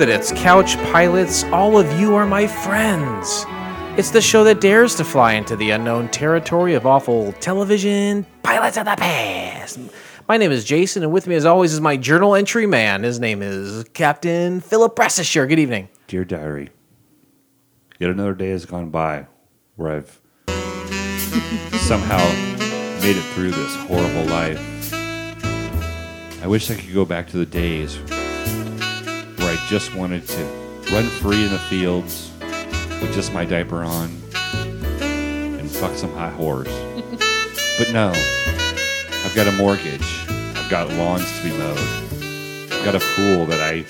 that it's couch pilots. All of you are my friends. It's the show that dares to fly into the unknown territory of awful television pilots of the past. My name is Jason, and with me, as always, is my journal entry man. His name is Captain Philip Bressishire. Good evening. Dear Diary, yet another day has gone by where I've somehow made it through this horrible life. I wish I could go back to the days just wanted to run free in the fields with just my diaper on and fuck some hot whores. But no, I've got a mortgage. I've got lawns to be mowed. I've got a pool that I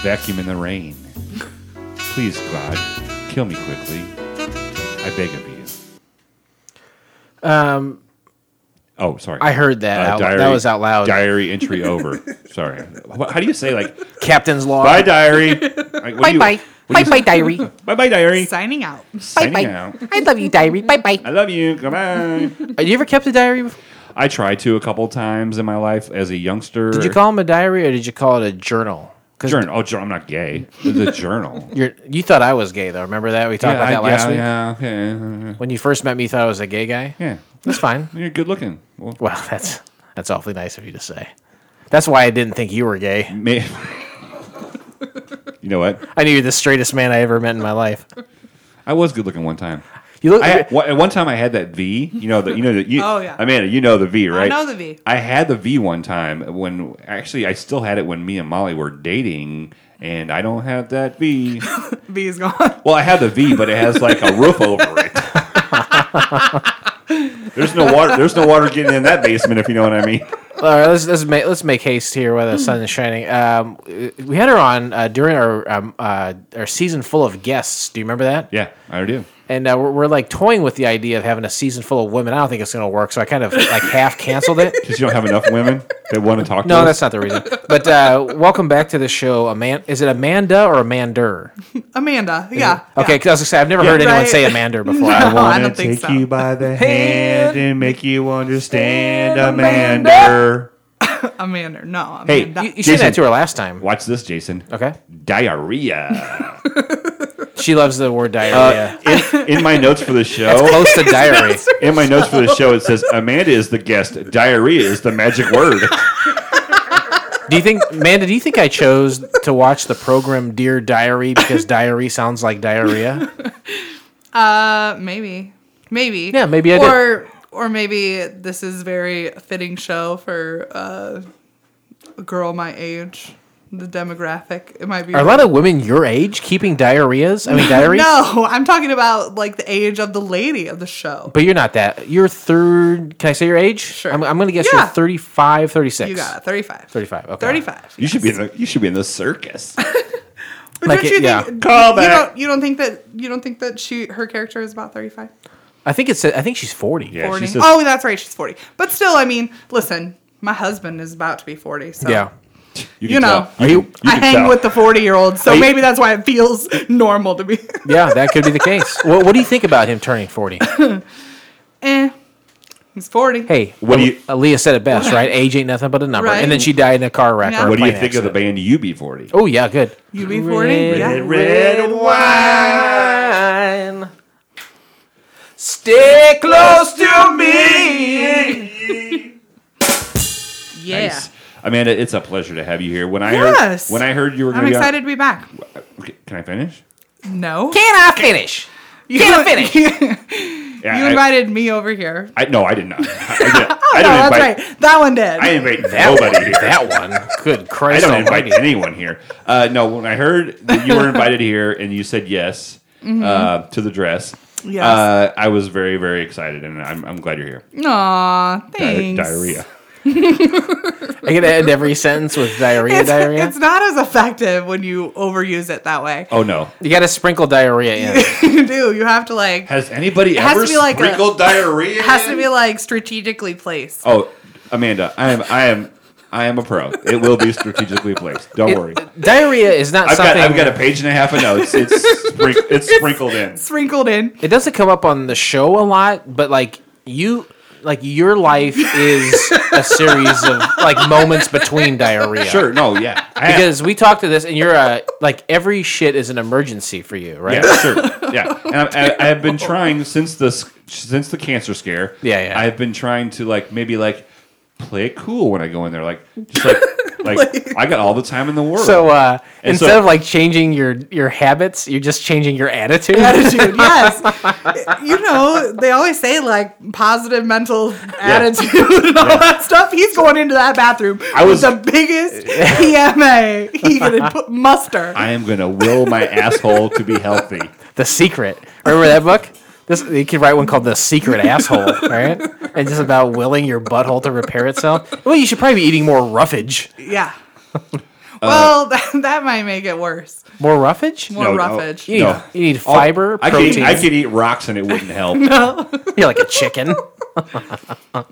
vacuum in the rain. Please, God, kill me quickly. I beg of you. Um, Oh, sorry. I heard that. Uh, out, that was out loud. Diary entry over. sorry. How do you say like Captain's log. bye diary? Like, Bye you- bye. Bye bye, diary. Bye bye diary. Signing out. Signing bye. out. I love you, diary. Bye bye. I love you. Goodbye. Have you ever kept a diary? before? I tried to a couple times in my life as a youngster. Did you call him a diary or did you call it a journal? Journal? Oh, journal. I'm not gay. The journal. you're you thought I was gay though. Remember that we talked about that last yeah, week. yeah, yeah, When you first met me, you thought I was a gay guy. yeah. That's fine. You're good looking. Well, Well, that's that's awfully nice of you to say. That's why I didn't think you were gay. may- you know what? I knew you're the straightest man I ever met in my life. I was good looking one time. You look. I had, at one time I had that V. You know the you know the you, Oh, yeah. Amanda, you know the V, right? I know the V. I had the V one time when actually I still had it when me and Molly were dating, and I don't have that V. v is gone. well, I have the V, but it has like a roof over it. there's no water. There's no water getting in that basement, if you know what I mean. all right, let's let's make let's make haste here while the sun is shining. Um, we had her on uh, during our um, uh, our season full of guests. Do you remember that? Yeah, I do. And uh, we're, we're like toying with the idea of having a season full of women. I don't think it's going to work, so I kind of like half canceled it. Because you don't have enough women that want to talk to No, us. that's not the reason. But uh, welcome back to the show. Amanda. is it Amanda or Amander? Amanda. Yeah. Okay, yeah. because I was gonna say I've never heard anyone Right. say Amander before. No. I I want to take so. you by the hand and make you understand, Amanda. Amanda. No. Hey, Amanda. You, you said that to her last time. Watch this, Jason. Okay. Diarrhea. She loves the word diarrhea. in, in my notes for the show, Close to diary. in my notes for the show, it says Amanda is the guest. Diarrhea is the magic word. Do you think, Amanda? Do you think I chose to watch the program Dear Diary because diary sounds like diarrhea? Uh, maybe. Maybe. Yeah, maybe I did. or, Or maybe this is very fitting show for uh, a girl my age. The demographic. It might be. Are a lot of women your age keeping diarrheas? I mean, diaries. No, I'm talking about like the age of the lady of the show. But you're not that. You're third. Can I say your age? Sure. I'm, I'm going to guess Yeah. you're 35, 36. You got it. 35. 35. Okay. 35. You should be in the you should be in the circus. But Like don't it- you yeah. think Call you back. don't you don't think that you don't think that she her character is about 35? I think it's. I think she's 40. Yeah, 40. she says, oh, that's right, she's 40. But still, I mean, listen, my husband is about to be 40, so Yeah. You, you know, tell. Are you- can- I hang tell. with the 40 year olds, so you- maybe that's why it feels normal to be. Yeah, that could be the case. what, what do you think about him turning 40? eh, he's 40. Hey, What do you- Aaliyah said it best, right? Age ain't nothing but a number. Right. And then she died in a car wreck. Yeah. What do you think of the accident. band UB40? Oh, yeah, good. You be 40? yeah. red wine. Stay close to me. Yeah. Nice. Amanda, it's a pleasure to have you here. When I Yes. heard when I heard you were I'm going to excited to be back. be on, Okay, can I finish? No. Can I finish? You, Can I finish? you Yeah, I- invited me over here. I, no, I did not. I, did, Oh, I no, don't that's invite. right. That one did. I invite nobody one. here. That one. Good Christ! I don't invite anyone here. Uh, no, when I heard that you were invited here and you said yes uh, to the dress, Mm-hmm. Yes. uh, I was very, very excited, and I'm, I'm glad you're here. Aw, Di- thanks. diarrhea. I can end every sentence with diarrhea, It's, diarrhea. it's not as effective when you overuse it that way. Oh no! you got to sprinkle diarrhea in. you do. You have to like. Has anybody has ever to be like a- sprinkled diarrhea? It has to in? be like strategically placed. Oh, Amanda, I am, I am, I am a pro. It will be strategically placed. Don't worry. Diarrhea is not I've got. I've got a page and a half of notes. It's, sprink, it's sprinkled in. Sprinkled in. It doesn't come up on the show a lot, but like you, like your life is a series of like moments between diarrhea. Sure, no, yeah, Because we talked to this, and you're a like every shit is an emergency for you, right? Yeah, sure. Yeah, and I, I, I have been trying since the since the cancer scare. Yeah, yeah. I've been trying to like maybe like play it cool when I go in there, like just like like I got all the time in the world. So uh, instead so- of like changing your your habits, you're just changing your attitude. attitude. Yes, you know they always say like positive mental attitude and all that stuff. He's going into that bathroom. I was- the biggest PMA he could put muster. I am gonna will my asshole to be healthy. The Secret. Remember that book? This you could write one called The Secret Asshole, right? And just about willing your butthole to repair itself. Well, you should probably be eating more roughage. Yeah. well, that, that might make it worse. More roughage? More No, no. roughage. You need, No. you need fiber, I could, protein. I could eat rocks and it wouldn't help. No. You're like a chicken. Uh,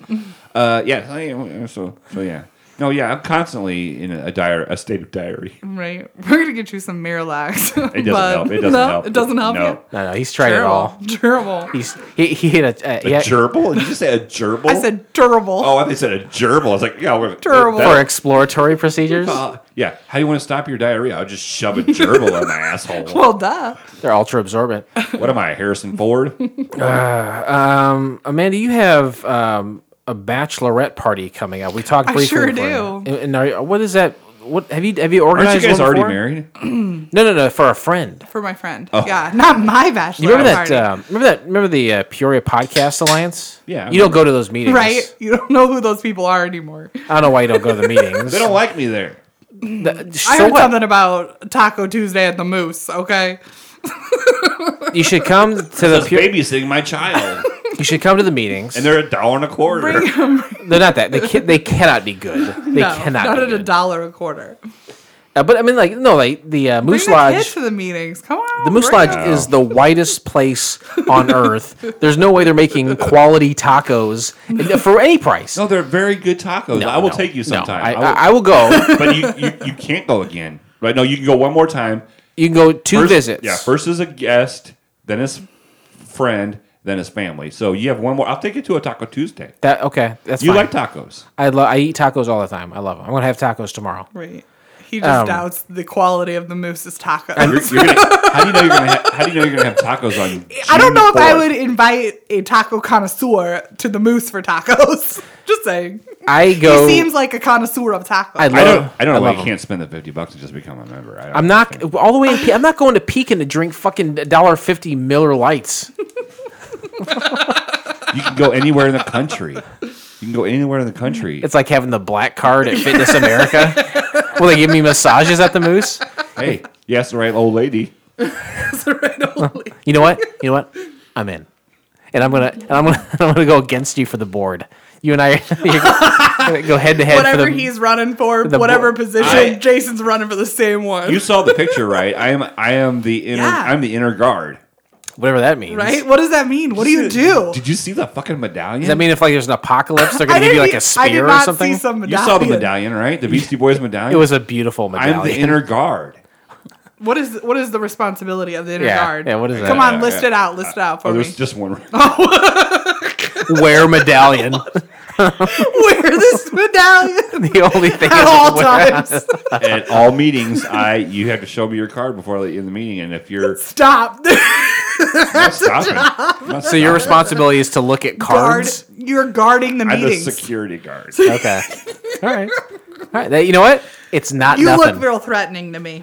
yeah. yeah, So, so yeah. No, yeah. I'm constantly in a, diar a state of diary. Right. We're gonna get you some Miralax. It doesn't help. It doesn't no, help. It doesn't help No. you. No, no, he's tried it Terrible. all. Terrible. He's he, he hit a, uh, A yeah, gerbil? Did you just say a gerbil? I said durable. Oh, I thought you said a gerbil. I was like, yeah, we're, Gerbil. for exploratory procedures. Uh, yeah. How do you want to stop your diarrhea? I'll just shove a gerbil in my asshole. Well, duh. They're ultra absorbent. What am I, Harrison Ford? Um, Amanda, you have um, a bachelorette party coming up. We talked I briefly. sure before. do. And, and are, what is that? What have you have you organized? Aren't organized? you guys already before? married? No, no, no. For a friend. For my friend. Oh. Yeah, not my bachelor You remember that? party. Um, remember that? Remember the uh, Peoria Podcast Alliance? Yeah, I You don't go to those meetings, right? You don't know who those people are anymore. I don't know why you don't go to the meetings. They don't like me there. The- I heard what? something about Taco Tuesday at the Moose. Okay. You should come to the Just Pu- babysitting my child, you should come to the meetings. and they're a dollar and a quarter. Bring them. They're not that. They can, they cannot be good. They no, cannot. not be at a dollar a quarter. Uh, but I mean, like no, like the uh, Moose Bring the kids Lodge. to the meetings. Come on. The Moose Lodge them. is the whitest place on earth. There's no way they're making quality tacos for any price. No, they're very good tacos. I will no, take you no. sometime. I, I will- I, I will go. but you, you, you can't go again. Right? No, you can go one more time. You can go two First, visits. Yeah, first as a guest, then as friend, then his family. So you have one more. I'll take you to a Taco Tuesday. That okay? That's You fine. like tacos? I love. I eat tacos all the time. I love them. I'm gonna have tacos tomorrow. Right. He just Um, doubts the quality of the Moose's tacos. You're, you're gonna, how do you know you're gonna? Ha- how do you know you're gonna have tacos on? I don't June know if I 4th? would invite a taco connoisseur to the Moose for tacos. just saying. I go. he seems like a connoisseur of tacos. I I don't. I don't know why love you 'em. can't spend the fifty bucks and just become a member. I don't I'm not understand. all the way. In, Pe- I'm not going to Pekin to drink fucking dollar fifty Miller Lites. You can go anywhere in the country. You can go anywhere in the country. It's like having the black card at Fitness America. Will they give me massages at the Moose? hey, yes, the right old lady. You know what? You know what? I'm in, and I'm gonna and I'm gonna I'm gonna go against you for the board. You and I are go head to head whatever the. he's running for, the whatever bo- position, I- Jason's running for the same one. You saw the picture, right? I am. I am the inner. Yeah. I'm the inner guard. Whatever that means. right? What does that mean? What do you do? Did you see the fucking medallion? Does that mean if like there's an apocalypse, they're I gonna give you didn't like a e- I did spear or something? See some you saw the medallion. medallion, right? The Beastie Boys medallion. It was a beautiful medallion. I'm the inner guard. What is what is the responsibility of the inner Yeah, guard? yeah, what is that? Come on, Yeah, list yeah. it out. List it out for Oh, me. there's just one. Oh. wear medallion. Wear this medallion the only thing at is all wear- times. At all meetings, I you have to show me your card before I let you in the meeting, and if you're Stop. Not stopping, So your responsibility is to look at Guard. cards. You're guarding the I'm the meetings. security guard. Okay. All right. All right. That- You know what? It's not You nothing. look real threatening to me.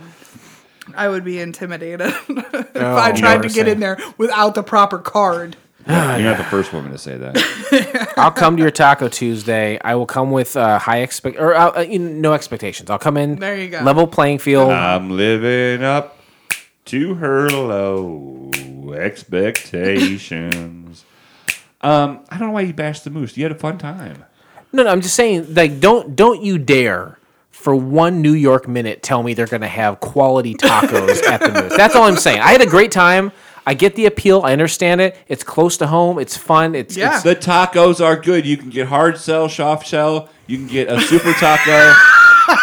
I would be intimidated if Oh, I tried to get say. in there without the proper card. You're not the first woman to say that. I'll come to your Taco Tuesday. I will come with uh, high expect or uh, uh, you know, no expectations. I'll come in. There you go. Level playing field. I'm living up to her low expectations. Um, I don't know why you bashed the moose. You had a fun time. no, no. I'm just saying. Like, don't don't you dare for one New York minute tell me they're going to have quality tacos at the Moose. That's all I'm saying. I had a great time. I get the appeal. I understand it. It's close to home. It's fun. It's, Yeah. it's The tacos are good. You can get hard shell, soft shell. You can get a super taco.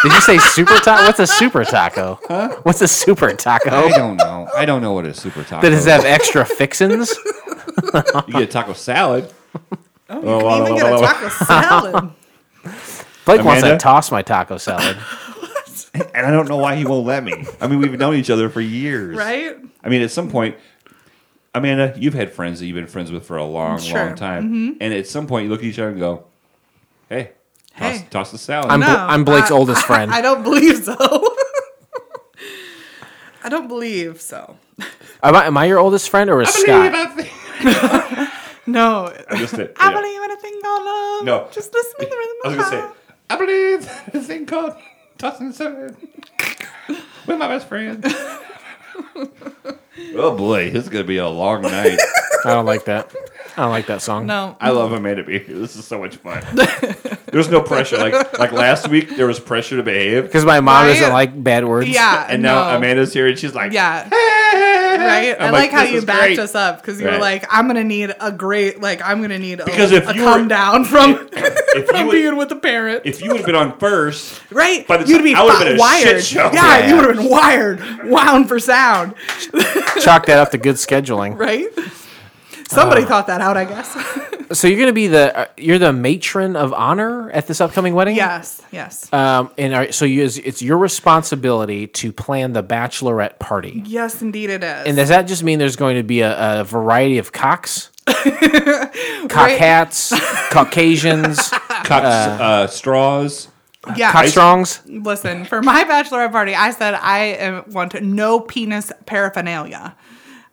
Did you say super taco? What's a super taco? Huh? What's a super taco? I don't know. I don't know what a super taco. Does is. have extra fixins? You get a taco salad. Oh, you can even get a taco salad. Blake wants to Amanda? toss my taco salad. And I don't know why he won't let me. I mean, we've known each other for years. right? I mean, at some point, Amanda, you've had friends that you've been friends with for a long, Sure. Mm-hmm. long time. And at some point, you look at each other and go, hey, toss, Hey. toss the salad. I'm- Bl- I'm Blake's I- oldest friend. I, don't believe so. I don't believe so. Am I, am I your oldest friend or is Scott? No. I just did, I yeah. believe in a thing called love. No. Just listen to the rhythm I was of going to say, love. I believe in a thing called tossing the salad with my best friend. oh boy, this is going to be a long night. I don't like that. I don't like that song. No. I love Amanda being here. This is so much fun. There's no pressure. Like like last week, there was pressure to behave. Because my mom Right? doesn't like bad words. Yeah. And now no. Amanda's here and she's like, Yeah. Right? I I'm like, how "This you is backed great." us up because you were Right. like, I'm going to need a great, like, I'm going to need a, Because if a you come were- down from, If from you would, being with the parent. if you would have been on first, right? by the You'd time- be I would've fi- been a wired. shit show. Yeah, Yeah. you would have been wired, wound for sound, Chalk that up to good scheduling. right? Somebody Uh. thought that out, I guess. So you're gonna be the uh, you're the matron of honor at this upcoming wedding. yes, yes. Um, and are, so you, it's your responsibility to plan the bachelorette party. yes, indeed it is. And does that just mean there's going to be a, a variety of cocks, cock Right. hats, Caucasians, cock uh, straws. yeah. cock strongs? Listen, for my bachelorette party, I said I want no penis paraphernalia.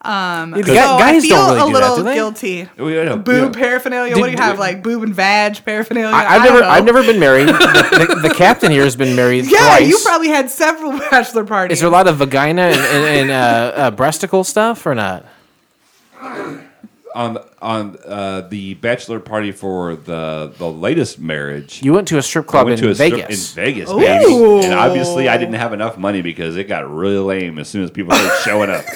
Um, The so guy- I guys feel don't really a do that, little do they? guilty. Yeah, no, Boob yeah. paraphernalia. Did- what do you have? Like boob and vag paraphernalia? I, I've I don't never know. I've never been married. The, the, the captain here has been married Yeah, twice. you probably had several bachelor parties. Is there a lot of vagina and, and, and uh, uh, breasticle stuff or not? on on uh, the bachelor party for the the latest marriage. You went to a strip I club went in to a strip Vegas. in Vegas, Ooh. And obviously, I didn't have enough money because it got really lame as soon as people started showing up.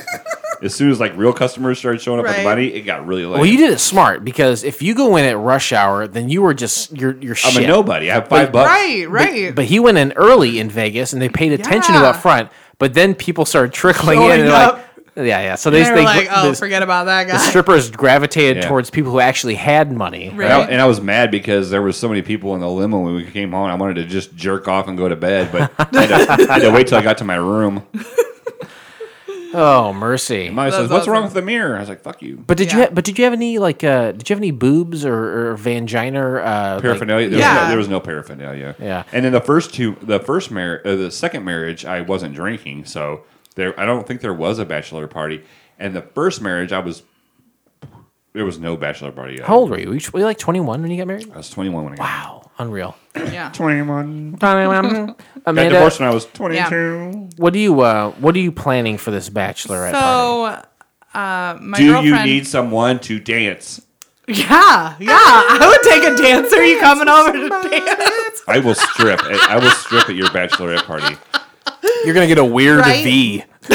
As soon as like real customers started showing up with Right. money, it got really lame. Well, you did it smart because if you go in at rush hour, then you were just you're you're I'm shit. a nobody. I have five But- bucks. right, right. But he went in early in Vegas, and they paid attention to Yeah. up front. But then people started trickling Showing in, and they're up. like, yeah, yeah. So they, they, were they like, oh, the, forget about that guy. the strippers gravitated Yeah. towards people who actually had money. Right. And I, and I was mad because there was so many people in the limo when we came home. I wanted to just jerk off and go to bed, but I had, to, I had to wait till I got to my room. Oh mercy! My That's says, "What's wrong with the mirror?" I was like, "Fuck you." But did you Yeah. ha- but did you have any like uh did you have any boobs or, or vagina uh like- paraphernalia. there, Yeah. was no, there was no paraphernalia. Yeah. And then the first two, the first marriage, uh, the second marriage, I wasn't drinking, so there. I don't think there was a bachelor party. And the first marriage, I was. There was no bachelor party. Yet. how old were you? Were you were you like twenty one when you got married? I was twenty one when I got Wow, unreal. yeah. twenty-one. Amanda, Got divorced when I was twenty-two. what do you uh what are you planning for this bachelorette party? So, uh, my Do girlfriend. you need someone to dance? Yeah, yeah. I would take a dancer. You coming over to dance? I will strip. at- I will strip at your bachelorette party. You're gonna get a weird Right? V.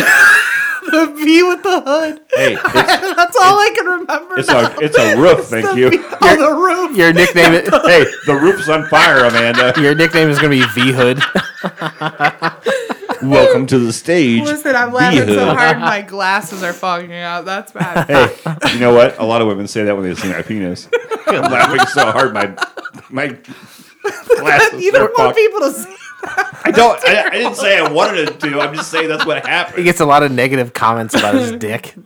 The V with the hood. Hey, That's all I can remember. it's now. a it's a roof. Thank The you. V- Oh, the roof. Your nickname is, Hey, the roof's on fire, Amanda. your nickname is gonna be V Hood. Welcome to the stage. Listen, I'm laughing so V-hood. hard my glasses are fogging out. That's bad. Hey, you know what? A lot of women say that when they see my penis. I'm laughing so hard, my my glasses you don't want fucked. people to see. I don't. I, I didn't say I wanted it to. I'm just saying that's what happened. He gets a lot of negative comments about his dick.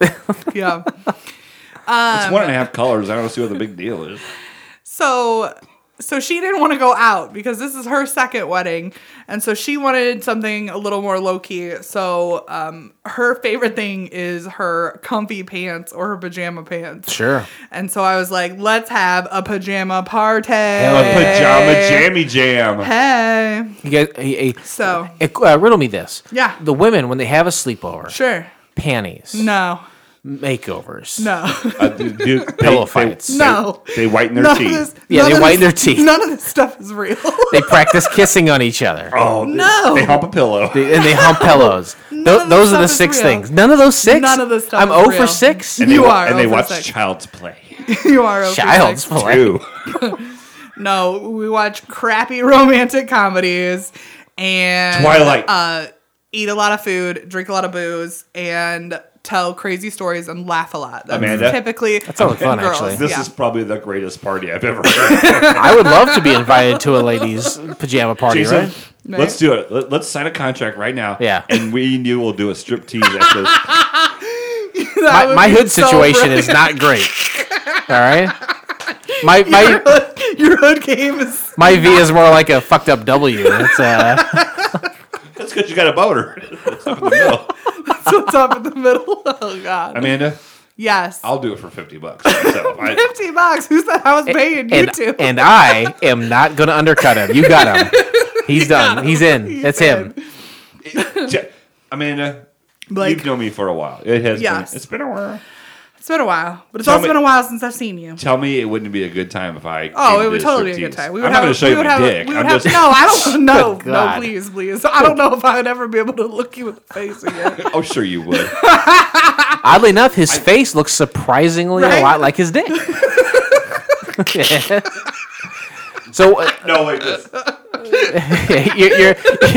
Yeah. It's one and a half colors. I don't see what the big deal is. So so she didn't want to go out because this is her second wedding and so she wanted something a little more low key so um, her favorite thing is her comfy pants or her pajama pants. Sure. and so i was like let's have a pajama party. Hell A pajama jammy jam. hey. You guys, hey, hey, so. uh, riddle me this. Yeah. The women when they have a sleepover, sure. panties, no makeovers, no Uh, dude, dude, they- Pillow fights. They, No. They whiten their none teeth. this Yeah, they whiten this- their teeth. none of this stuff is real They practice kissing on each other. Oh No. They hump a pillow. They- and they hump pillows. None of this those are the six things. None of those six. None of this stuff I'm is 0 real. for six. And You wa- are And they watch six. Child's Play. you are over Child's six. play. No, we watch crappy romantic comedies and Twilight. Uh, eat a lot of food, drink a lot of booze, and tell crazy stories and laugh a lot. That's Amanda? typically That sounds fun, girls. actually. This yeah. is probably the greatest party I've ever heard. I would love to be invited to a ladies' pajama party, Jason, right? let's do it. Let, us sign a contract right now. Yeah. And we and you will do a strip tease after this. My, my hood so situation is not great. All right. My my brilliant. Your hood game is my V is more like a fucked up W. It's uh, That's because you got a boner. It's up in the middle. what's up in the middle. Oh God. Amanda, yes. I'll do it for 50 bucks. So I, Fifty bucks. Who said I was paying you and, to? and I am not going to undercut him. You got him. He's done. He's in. That's him. Ja- Amanda, Like- you've known me for a while. It has Yes. been. It's been a while. It's been a while, but it's Tell also me- been a while since I've seen you. Tell me it wouldn't be a good time if I. Oh, came it would the totally be a striptease. good time. We I'm would not have. going to show we you would my have. dick. We I'm have. just. No, I don't. No, Good no, God. please, please. I don't know if I would ever be able to look you in the face again. Oh, sure you would. Oddly enough, his face looks surprisingly a Right? lot like his dick. so uh, no, wait. This, your, your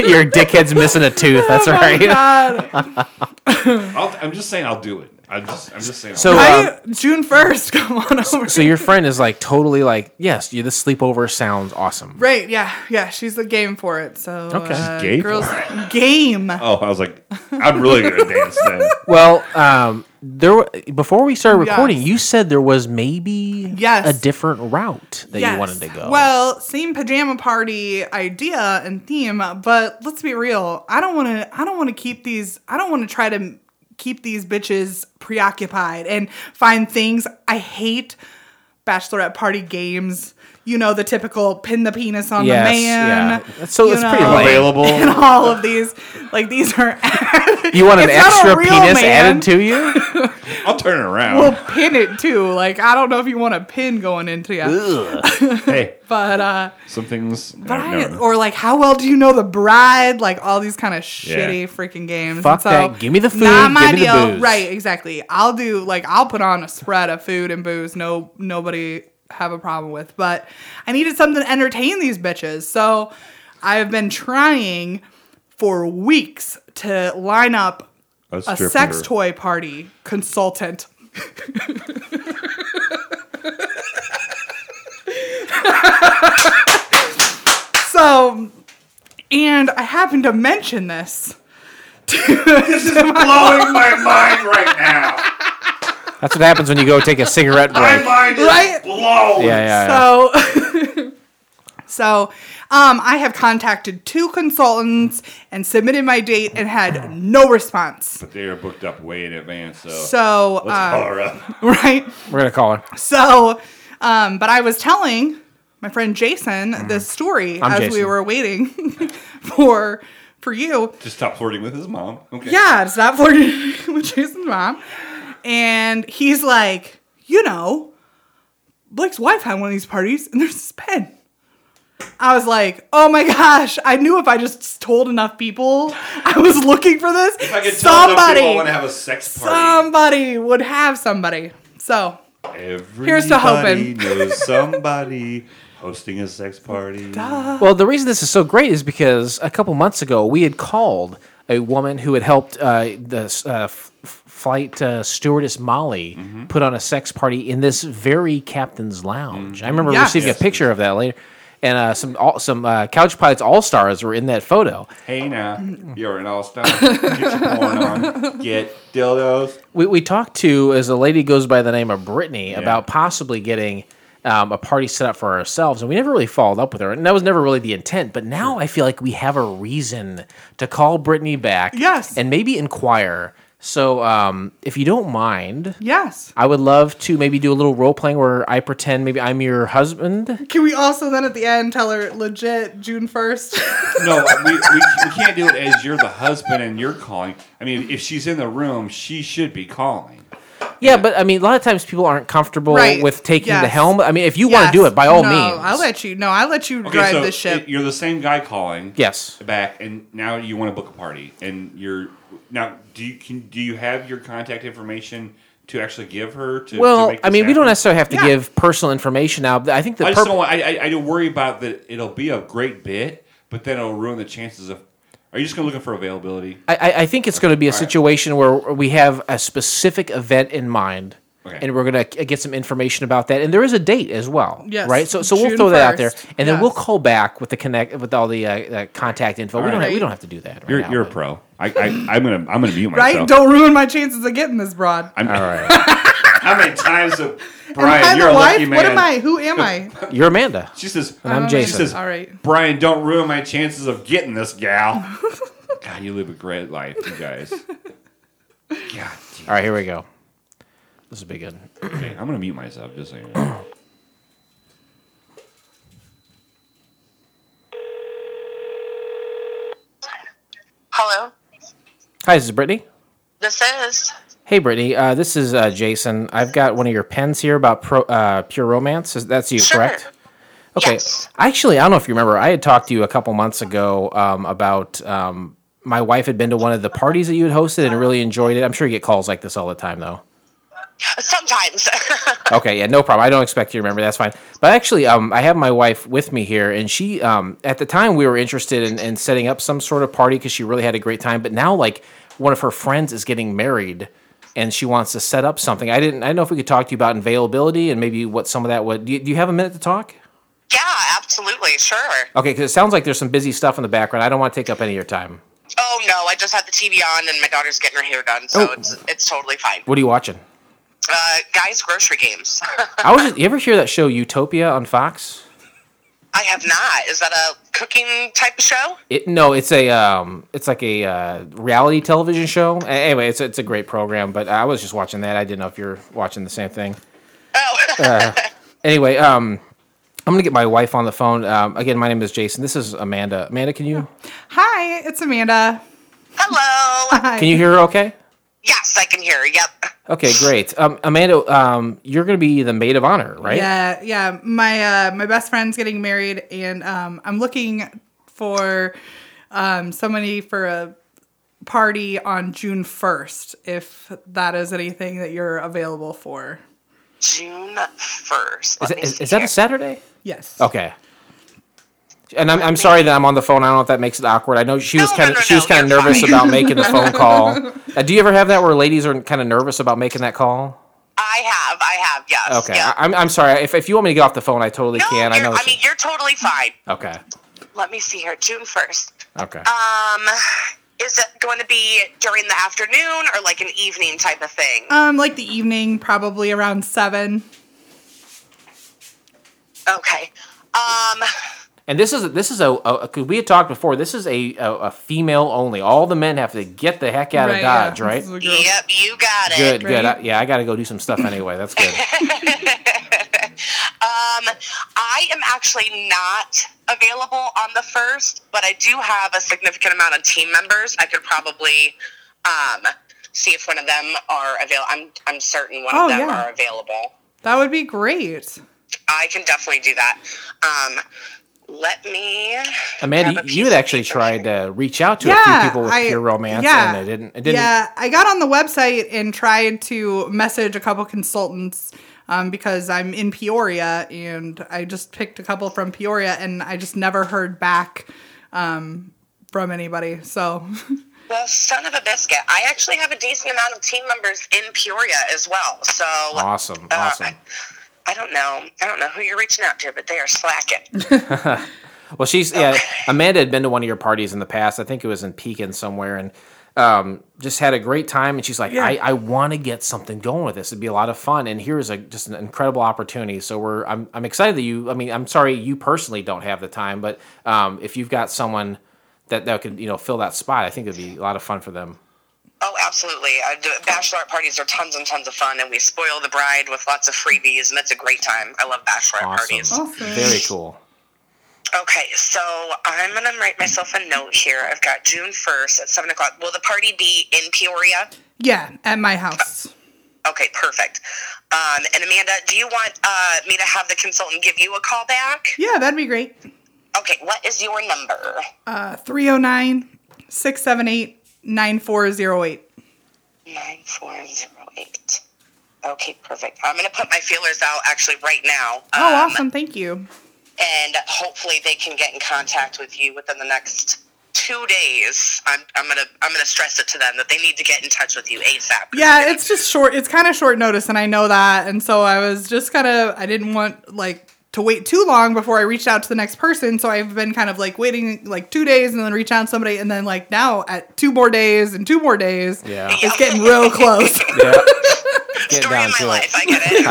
your dickhead's missing a tooth. That's Oh my right. God. I'll, I'm just saying I'll do it. I'm just. I'm just saying. I'll So, do it. uh, Right? June first. Come on over. So your friend is like totally like, yes, you. This sleepover sounds awesome. Right? Yeah, yeah. She's the game for it. So Okay. She's uh, gay for girls game. oh, I was like, I'm really good at dance then. Well, um, there were- before we started recording, Yes. you said there was maybe Yes. a different route that you wanted to go. Well, same pajama party idea and theme, but let's be real. I don't want to. I don't want to keep these. I don't want to try to keep these bitches preoccupied and find things. I hate bachelorette party games. You know the typical pin the penis on Yes, the man. yeah. So it's pretty know, lame. Available. And all of these, like these are. you want an It's not a extra penis man. added to you? I'll turn it around. We'll pin it too. Like I don't know if you want a pin going into you, hey, but uh. some things. But I, or like, how well do you know the bride? Like all these kind of shitty Yeah. freaking games. Fuck And that. Give me the food, Not my give me the deal. booze. Right? Exactly. I'll do like I'll put on a spread of food and booze. No, nobody have a problem with. But I needed something to entertain these bitches. So I've been trying for weeks to line up A a sex toy party consultant. so, and I happened to mention this. This is blowing my mind right now. That's what happens when you go take a cigarette My break. mind is Right? blown. Yeah, yeah, yeah. So, so um, I have contacted two consultants and submitted my date and had no response. But they are booked up way in advance, so, So, let's call um, her up. right? We're gonna call her. So, um, but I was telling my friend Jason this story. I'm as we were waiting for for you. Just stop flirting with his mom. Okay. Yeah, to stop flirting with Jason's mom. And he's like, you know, Blake's wife had one of these parties, and there's this pen. I was like, oh my gosh, I knew if I just told enough people I was looking for this, If I could tell enough people I somebody, want to have a sex party. somebody would have somebody. So, Everybody Here's to hoping. knows somebody hosting a sex party. Well, the reason this is so great is because a couple months ago we had called a woman who had helped uh, the uh, f- f- flight uh, stewardess Molly Mm-hmm. put on a sex party in this very captain's lounge. I remember Yes. receiving Yes. a picture of that later, and uh, some all, some uh, Couch Pilots All Stars were in that photo. Hey now, you're an all-star. Get your porn on. Get dildos. We, we talked to as a lady goes by the name of Brittany about possibly getting um, a party set up for ourselves, and we never really followed up with her, and that was never really the intent. But now I feel like we have a reason to call Brittany back, Yes. and maybe inquire. So, um, if you don't mind, yes. I would love to maybe do a little role playing where I pretend maybe I'm your husband. Can we also then at the end tell her legit June 1st? No, we, we, we can't do it as you're the husband and you're calling. I mean, if she's in the room, she should be calling. Yeah, but I mean, a lot of times people aren't comfortable Right. with taking the Yes. helm. I mean, if you want to do it, by all no, means. I'll let you. No, I'll let you Okay, drive so this ship. it- you're the same guy calling. yes. Back and now you want to book a party and you're now do you can do you have your contact information to actually give her to? to Well, make I this mean, we don't necessarily have to Yeah. give personal information out. I think the I just purpose. don't want. I, I, I do worry about that. It'll be a great bit, but then it'll ruin the chances of Are you just gonna looking for availability? I, I- I think it's going to be a situation where we have a specific event in mind. Okay. And we're gonna get some information about that, and there is a date as well, Yes, right? So, so we'll June throw that out there, 1st, and then we'll call back with the connect with all the uh, uh, contact info. We don't have, we don't have to do that. Right You're now, you're a pro. I, I I'm gonna I'm gonna mute myself. Right? Don't ruin my chances of getting this broad. I'm, All right, How many times have Brian? am you're a wife? lucky man. What am I? Who am I? you're Amanda. She says. And I'm Um, Jason. She says, All right. Brian, don't ruin my chances of getting this gal. God, you live a great life, you guys. God, damn. All right, here we go. This will be good. Okay, I'm gonna mute myself just so you know. Hello, Hi, this is Brittany. this is. Hey, Brittany. Uh, this is uh, Jason. I've got one of your pens here about pro, uh, pure romance. Is, that's you, Sure. correct? Okay. Yes. Actually, I don't know if you remember. I had talked to you a couple months ago um, about um, my wife had been to one of the parties that you had hosted and really enjoyed it. I'm sure you get calls like this all the time, though. Sometimes. Okay, yeah, no problem. I don't expect you to remember. That's fine. But actually, um, I have my wife with me here, and she, um, at the time, we were interested in, in setting up some sort of party because she really had a great time. But now, like, one of her friends is getting married, and she wants to set up something. I didn't. I don't know if we could talk to you about availability and maybe what some of that would. Do you, do you have a minute to talk? yeah, absolutely, sure. Okay, because it sounds like there's some busy stuff in the background. I don't want to take up any of your time. Oh no, I just had the TV on and my daughter's getting her hair done, so Oh. it's it's totally fine. What are you watching? Uh, Guy's Grocery Games. I was. Just, you ever hear that show Utopia on Fox? I have not. Is that a cooking type of show? It no, it's a um, it's like a uh, reality television show. Anyway, it's it's a great program. But I was just watching that. I didn't know if you're watching the same thing. Oh, Anyway, um, I'm gonna get my wife on the phone. Um, again, my name is Jason. This is Amanda. Amanda, can you Hi, it's Amanda. hello. Hi. can you hear her? Okay. Yes, I can hear. Yep. Okay, great. Um, Amanda, um, you're gonna be the maid of honor, right? Yeah, yeah. My uh, my best friend's getting married, and um, I'm looking for um, somebody for a party on June 1st. If that is anything that you're available for. June first. Is, it, is, is that a Saturday? Yes. Okay. And I'm, I'm sorry that I'm on the phone. I don't know if that makes it awkward. I know she was No, kind of no, she was no, kind of nervous fine. about making the phone call. Uh, do you ever have that where ladies are kind of nervous about making that call? I have. I have. Yes. Okay, Yeah. I, I'm I'm sorry. If, if you want me to get off the phone, I totally no, can. I know. I it's- mean, you're totally fine. okay. Let me see here. June first. Okay. Um, is it going to be during the afternoon or like an evening type of thing? Um, like the evening, probably around seven. Okay. Um, and this is this is a because we had talked before. This is a, a a female only. All the men have to get the heck out of Right, yeah. Dodge, right? This is a girl. yep, you got it. Good, good. I, yeah, I got to go do some stuff anyway. That's good. Um, I am actually not available on the first, but I do have a significant amount of team members. I could probably um, see if one of them are available. I'm I'm certain one Oh, of them yeah. are available. That would be great. I can definitely do that. Um, let me. Amanda, you had actually paper tried to reach out to a few people with I- pure romance, yeah. and it didn't. It didn't. Yeah, I got on the website and tried to message a couple consultants um, because I'm in Peoria and I just picked a couple from Peoria and I just never heard back um, from anybody. So, Well, son of a biscuit. I actually have a decent amount of team members in Peoria as well. So Awesome, uh, awesome. I, I don't know. I don't know who you're reaching out to, but they are slacking. Well, she's yeah. Amanda had been to one of your parties in the past. I think it was in Pekin somewhere, and um, just had a great time. And she's like, Yeah. I, I want to get something going with this. It'd be a lot of fun. And here's a just an incredible opportunity. So we're I'm I'm excited that you. I mean, I'm sorry you personally don't have the time, but um, if you've got someone that that could you know fill that spot, I think it'd be a lot of fun for them. Oh, absolutely. Uh, the bachelorette parties are tons and tons of fun, and we spoil the bride with lots of freebies, and it's a great time. I love bachelorette Awesome, parties. Awesome. very cool. Okay, so I'm gonna write myself a note here. I've got June 1st at seven o'clock. Will the party be in Peoria? yeah, at my house. Okay, perfect. Um, and Amanda, do you want uh, me to have the consultant give you a call back? Yeah, that'd be great. Okay, what is your number? Uh, 309 678 9408. 9408. Okay, perfect. I'm going to put my feelers out actually right now. Oh, Um, awesome. Thank you. And hopefully they can get in contact with you within the next two days, I'm, I'm gonna I'm gonna stress it to them that they need to get in touch with you ASAP. Yeah, it's just short. It's kind of short notice, and I know that. And so I was just kind of, I didn't want like to wait too long before I reached out to the next person. So I've been kind of like waiting like two days and then reach out to somebody. And then like now at two more days and two more days, Yeah. it's getting real close. Yeah. Get Story down of my to life. it. I get it.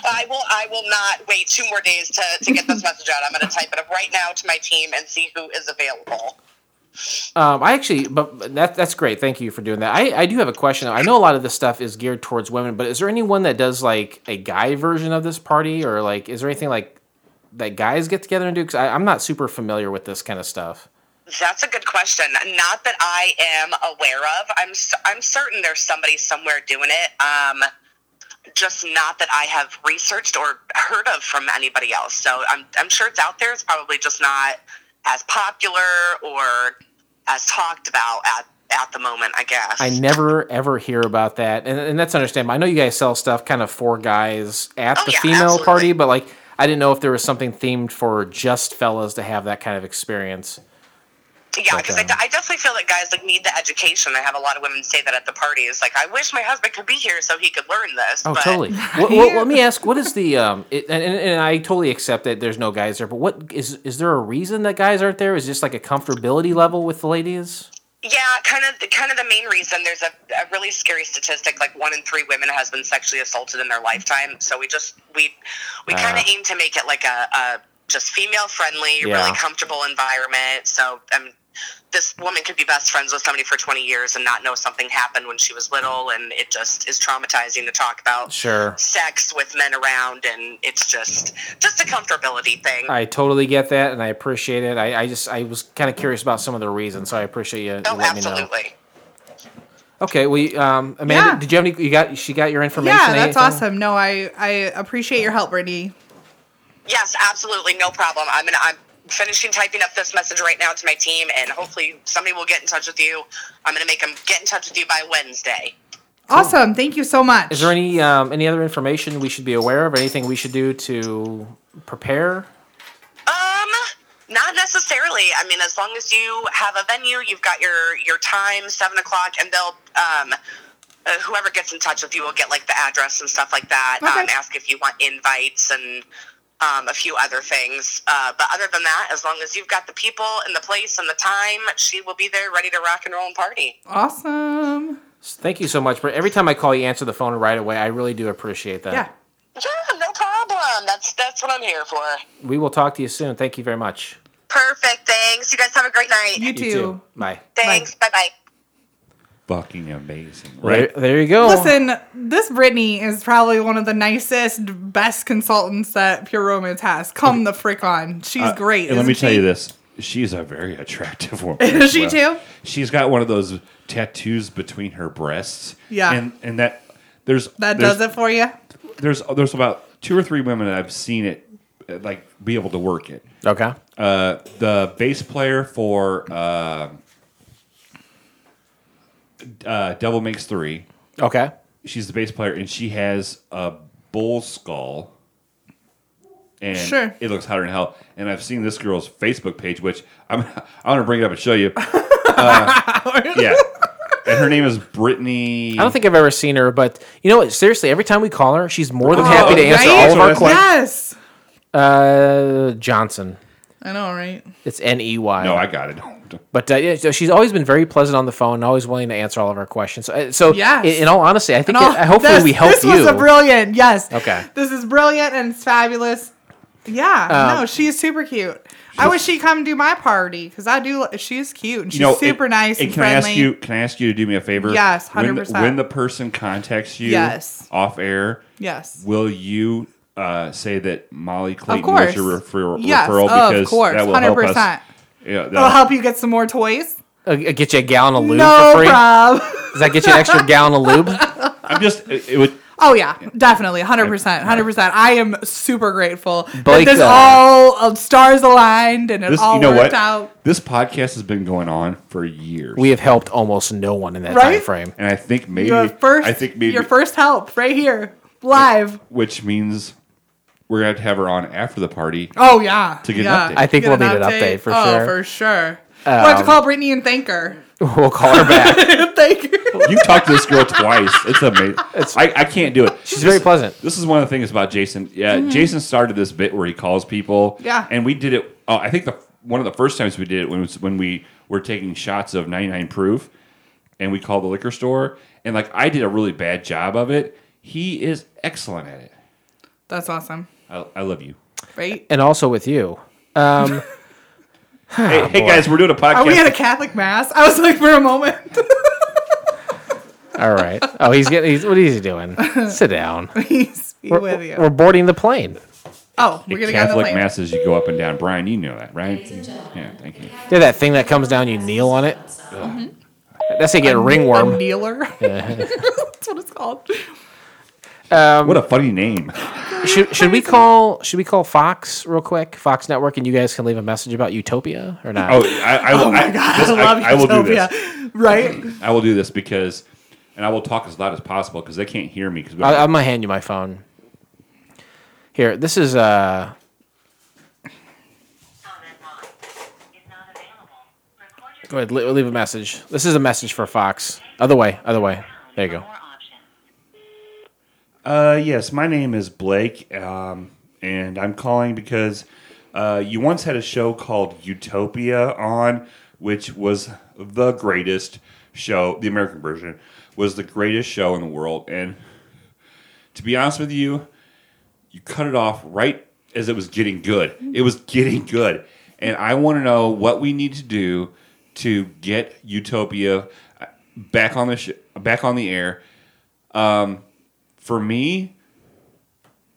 I will. I will not wait two more days to, to get this message out. I'm going to type it up right now to my team and see who is available. Um, I actually, but that that's great. Thank you for doing that. I, I do have a question. I know a lot of this stuff is geared towards women, but is there anyone that does like a guy version of this party, or like is there anything like that guys get together and do? Because I'm not super familiar with this kind of stuff. That's a good question. Not that I am aware of. I'm I'm certain there's somebody somewhere doing it. Um, just not that I have researched or heard of from anybody else. So I'm I'm sure it's out there. It's probably just not as popular or as talked about at at the moment. I guess. I never ever hear about that, and, and that's understandable. I know you guys sell stuff kind of for guys at Oh, the yeah, female absolutely. party, but like I didn't know if there was something themed for just fellas to have that kind of experience. Yeah, But, because I, um, d- I definitely feel that guys like need the education. I have a lot of women say that at the parties. Like, I wish my husband could be here so he could learn this. Oh, but totally. well, well, let me ask: What is the um? It, and, and and I totally accept that there's no guys there, but what is is there a reason that guys aren't there? Is it just like a comfortability level with the ladies? Yeah, kind of. Kind of the main reason. There's a, a really scary statistic. Like one in three women has been sexually assaulted in their lifetime. So we just we we kind Ah. of aim to make it like a, a just female friendly, Yeah. really comfortable environment. So um, this woman could be best friends with somebody for 20 years and not know something happened when she was little, and it just is traumatizing to talk about. Sure. sex with men around and it's just just a comfortability thing I totally get that, and I appreciate it. I, I just I was kind of curious about some of the reasons, so I appreciate you, you oh letting me know. absolutely Okay, we um Amanda, Yeah. did you have any? You got she got your information? yeah, that's anything? awesome. No, I I appreciate your help, Brittany. yes absolutely no problem i'm gonna i'm finishing typing up this message right now to my team and hopefully somebody will get in touch with you i'm gonna make them get in touch with you by wednesday Awesome. Thank you so much. Is there any um any other information we should be aware of? Anything we should do to prepare? um not necessarily i mean as long as you have a venue you've got your your time seven o'clock and they'll um uh, whoever gets in touch with you will get like the address and stuff like that Okay. um, ask if you want invites and um, a few other things uh, but other than that as long as you've got the people and the place and the time she will be there ready to rock and roll and party awesome? Thank you so much. But every time I call, you answer the phone right away. I really do appreciate that. Yeah. yeah no problem that's that's what i'm here for We will talk to you soon. Thank you very much. perfect thanks you guys have a great night You too. Bye. thanks bye bye Fucking amazing, right? there you go. Listen, this Brittany is probably one of the nicest, best consultants that Pure Romance has. Come the frick on. She's Uh, great. And let isn't me tell she? you this: she's a very attractive woman. Is as she well. too? She's got one of those tattoos between her breasts. Yeah. and and that there's That there's, does it for you. There's there's about two or three women that I've seen it uh, like be able to work it. Okay. Uh, the bass player for uh, uh, Devil Makes Three. Okay. She's the bass player, and she has a bull skull. And Sure. it looks hotter than hell. And I've seen this girl's Facebook page, which I'm I want to bring it up and show you. Uh, yeah, and her name is Brittany. I don't think I've ever seen her, but you know what? Seriously, every time we call her, she's more than Oh, happy to answer right? all of our That's questions. Yes. Uh, Johnson. I know, right? It's N E Y. No, I got it. But uh, yeah, she's always been very pleasant on the phone, and always willing to answer all of our questions. So, uh, so Yes. in, in all honesty, I think No, it, hopefully this, we helped this you. was a brilliant. Yes. Okay. This is brilliant and it's fabulous. Yeah. Um, no, she's super cute. I wish she'd come do my party because I do. She's cute and she's you know, super and- nice and, and can I ask you? Can I ask you to do me a favor? Yes, When the- 100%. When the person contacts you, Yes. off air, yes. will you uh, say that Molly Of Clayton was your refer- yes. referral of because course. that will Hundred help us. percent. Yeah, It'll that, help you get some more toys. Uh, get you a gallon of lube no for free. problem. Does that get you an extra gallon of lube? I'm just it, it would. Oh yeah, definitely, hundred percent, hundred percent. I am super grateful Blake, that this uh, all of stars aligned and it This, all you know worked what? out. This podcast has been going on for years. We have helped almost no one in that Right? time frame. and I think maybe Your first, I think maybe your first help right here, live. which means we're gonna have to have her on after the party. Oh yeah. To get an update. I think we'll an need an update for oh, sure. for sure. we'll have to Um, call Brittany and thank her. We'll call her back. thank her. You talked to this girl twice. It's amazing. I, I can't do it. She's very pleasant. This is one of the things about Jason. Yeah, Jason started this bit where he calls people. Mm-hmm. Yeah. and we did it. Oh, I think the one of the first times we did it when was when we were taking shots of 99 proof, and we called the liquor store, and like I did a really bad job of it. He is excellent at it. That's awesome. I, I love you. Right? And also with you. Um, hey, hey guys, we're doing a podcast. Are we at a Catholic mass? I was like for a moment. all right. Oh, he's getting. He's, what is he doing? Sit down. Peace be We're, with you. we're boarding the plane. oh, we're gonna get Catholic plane. masses, you go up and down. Brian, you know that, right? Yeah, thank you. Yeah, that thing that comes down, you kneel on it. Ugh. That's how you get a A ringworm. kneeler. That's what it's called. What a funny name. Should, should we call? Should we call Fox real quick? Fox Network, and you guys can leave a message about Utopia or not? Oh, I, I, Oh my I, god, this- I love I, I will do Utopia. this. Right? I will do this because, and I will talk as loud as possible because they can't hear me. Because I, I'm gonna hand you my phone. Here, this is uh. Go ahead, leave a message. This is a message for Fox. Other way, other way. There you go. Uh, yes, my name is Blake, um, and I'm calling because uh, you once had a show called Utopia on, which was the greatest show. The American version was the greatest show in the world, and to be honest with you, you cut it off right as it was getting good. It was getting good, and I want to know what we need to do to get Utopia back on the sh- back on the air. Um, for me,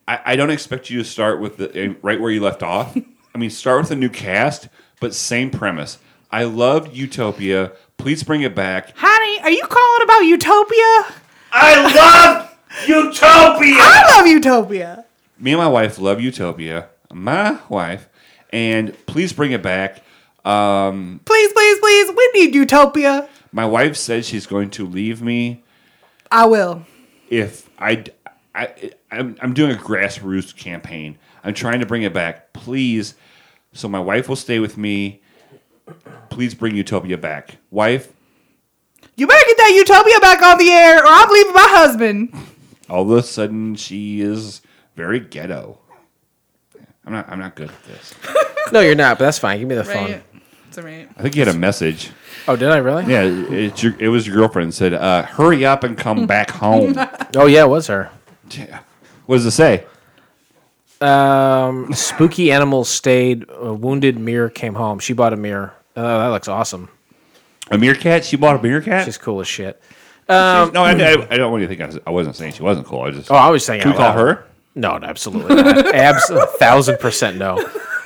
I, I don't expect you to start with the eh, right where you left off. I mean, start with a new cast, but same premise. I loved Utopia. Please bring it back. Honey, are you calling about Utopia? I love Utopia. I love Utopia. Me and my wife love Utopia. My wife, and please bring it back. Um, Please, please, please. We need Utopia. my wife said she's going to leave me I will. If I, I I'm, I'm doing a grassroots campaign. I'm trying to bring it back. Please, so my wife will stay with me. Please bring Utopia back, wife. You better get that Utopia back on the air, or I'm leaving my husband. All of a sudden, she is very ghetto. I'm not. I'm not good at this. No, you're not. But that's fine. Give me the phone. Right. It's all right. I think you had a message. Oh, did I really? Yeah, it's your, it was your girlfriend said, uh, "Hurry up and come back home." Oh yeah, it was her. Yeah. What does it say? Um, spooky animals stayed. A wounded mirror came home. She bought a mirror. Oh, that looks awesome. A meerkat? She bought a meerkat? She's cool as shit. no, I, I, I don't want you to think I, was, I wasn't saying she wasn't cool. I just. Oh, I was saying. Can we call her? No, no, absolutely not. Abs- thousand percent no.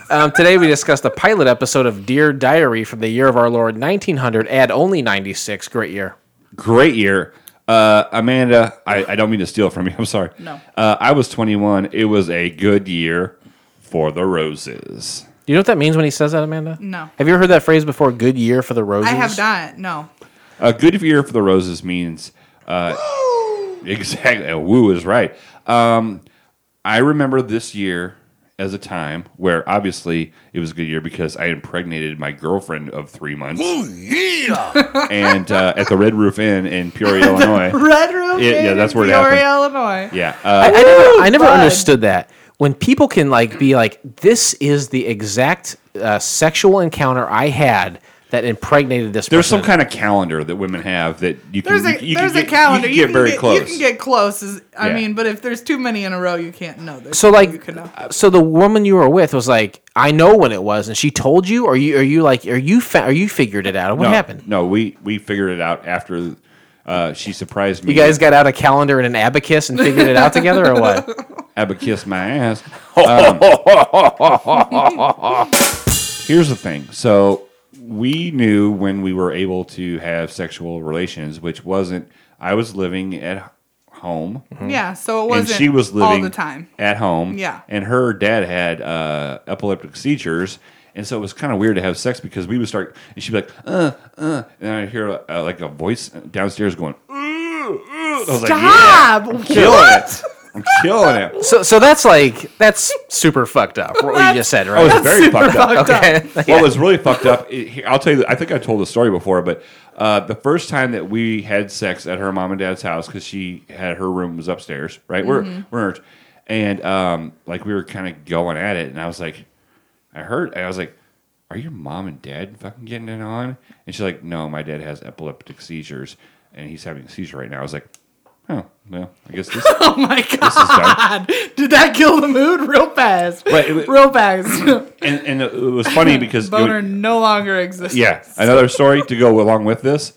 Um, today we discussed the pilot episode of Dear Diary from the year of our Lord 1900, add only 96. Great year. Great year. Uh, Amanda, I, I don't mean to steal from you. I'm sorry. No. Uh, I was 21. It was a good year for the roses. You know what that means when he says that, Amanda? No. Have you ever heard that phrase before? Good year for the roses. I have not. No. A good year for the roses means uh, exactly. Woo is right. Um, I remember this year as a time where obviously it was a good year because I impregnated my girlfriend of three months. and uh, at the Red Roof Inn in Peoria, Illinois. Red Room. Yeah, yeah, Inn that's in where it Peoria, happened. Illinois. Yeah. I, Uh, I never, I never understood that. When people can like be like, "This is the exact uh, sexual encounter I had that impregnated this." there's person. some kind of calendar that women have that you can. There's a you, you there's can a get, calendar. You can get very close. You can get close. Is, I Yeah. mean, but if there's too many in a row, you can't know. There's So like, you can know. so the woman you were with was like, "I know when it was," and she told you, or you, are you like, are you, fa- are you figured it out? What no, happened? No, we we figured it out after uh, she surprised me. You guys got out a calendar and an abacus and figured it out together, or what? Abacus my ass. Um, here's the thing. So we knew when we were able to have sexual relations, which wasn't. I was living at home, yeah, so it wasn't she was living all the time. at home. Yeah. and her dad had uh, epileptic seizures. And so it was kind of weird to have sex because we would start, and she'd be like, uh, uh, and I'd hear uh, like a voice downstairs going, "Ooh, ooh." I was like, yeah, Stop! What? I'm killing it. So, so that's like that's super fucked up. What you just said, I was right? very super fucked up. fucked up. Okay. What was really fucked up? it- I'll tell you. I think I told the story before, but uh, the first time that we had sex at her mom and dad's house because she had her room was upstairs, right? Mm-hmm. We're we're and um, like we were kind of going at it, and I was like, I heard, and I was like, "Are your mom and dad fucking getting it on?" And she's like, "No, my dad has epileptic seizures, and he's having a seizure right now." I was like, "Oh, well, I guess this." Oh my done. god! Did that kill the mood real fast? But it- real fast. and, and it was funny because it was- Boner no longer exists. Yeah, another story to go along with this.